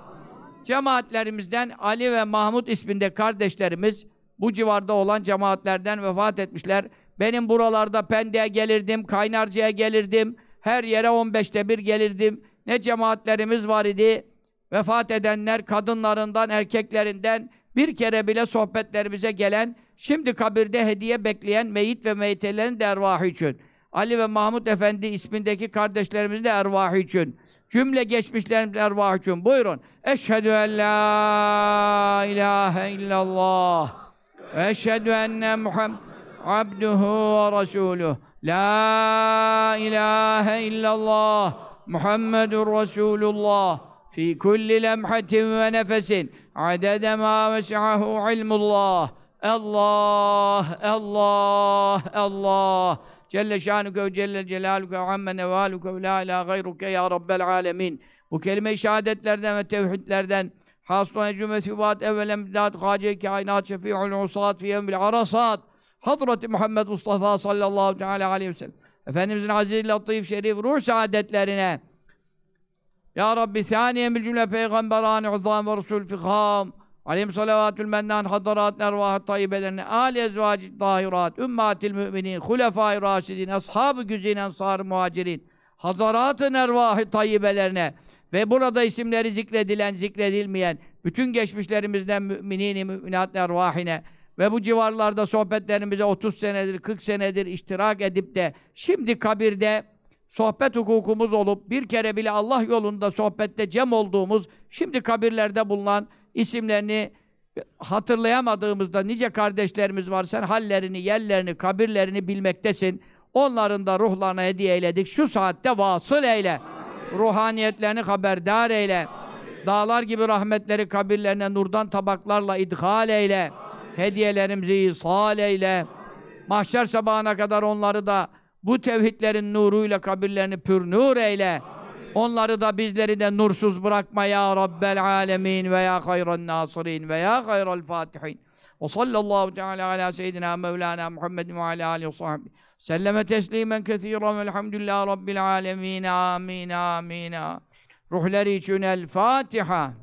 Cemaatlerimizden Ali ve Mahmut isminde kardeşlerimiz bu civarda olan cemaatlerden vefat etmişler. Benim buralarda Pendik'e gelirdim, Kaynarca'ya gelirdim. Her yere 15'te bir gelirdim. Ne cemaatlerimiz var idi. Vefat edenler kadınlarından, erkeklerinden bir kere bile sohbetlerimize gelen, şimdi kabirde hediye bekleyen meyit ve meyitelerin de ervahı için. Ali ve Mahmud Efendi ismindeki kardeşlerimizin de ervahı için. Cümle geçmişlerimizin ervahı için. Buyurun. Eşhedü en la ilahe illallah. Ve eşhedü enne Muhammed abduhu ve resuluh. La ilahe illallah. Muhammedur Resulullah. Fi kulli lemhatin ve nefesin. Adede ma vesahu ilmullah. Allah, Allah, Allah. Celle şanuke ve celle celaluke ve amme nevaluke ve la ilahe gayruke ya rabbel alemin. Bu kelime-i şehadetlerden ve tevhidlerden hasrane cümle sübat evvelen bidat hace kainat şefi'ul usat fi yevmil arasat Hazreti Muhammed Mustafa sallallahu teala aleyhi ve sellem. Efendimizin aziz, latif, şerif, ruh saadetlerine Ya Rabbi saniye bil cümle peygamberani uzam ve resul fikam Aleyhim salavatül mennan hadarat ervah tayyibelerine âli ezvacı dahirat ümmatil müminin hulefâ-i raşidin ashab-ı güzin ensar muhacirin hazarat-ı ervah tayyibelerine ve burada isimleri zikredilen, zikredilmeyen bütün geçmişlerimizden müminin müminat ervahine ve bu civarlarda sohbetlerimize 30 senedir, 40 senedir iştirak edip de şimdi kabirde sohbet hukukumuz olup bir kere bile Allah yolunda sohbette cem olduğumuz şimdi kabirlerde bulunan isimlerini hatırlayamadığımızda nice kardeşlerimiz var. Sen hallerini, yerlerini, kabirlerini bilmektesin. Onların da ruhlarına hediye eyledik. Şu saatte vasıl eyle. Ruhaniyetlerini haberdar eyle. Dağlar gibi rahmetleri kabirlerine nurdan tabaklarla idhal eyle. Hediyelerimizi ishal eyle. Mahşer sabahına kadar onları da bu tevhidlerin nuruyla kabirlerini pür nur eyle. Onları da bizleri de nursuz bırakma ya Rabbel alemin ve ya hayran nasirin ve ya hayral fatihin. Ve sallallahu teala ala seyyidina Mevlana Muhammedin ve ala alihi ve sahbihi. Selleme teslimen kethiren velhamdülillahi rabbil alemin. Amin, amin. Ruhları için el Fatiha.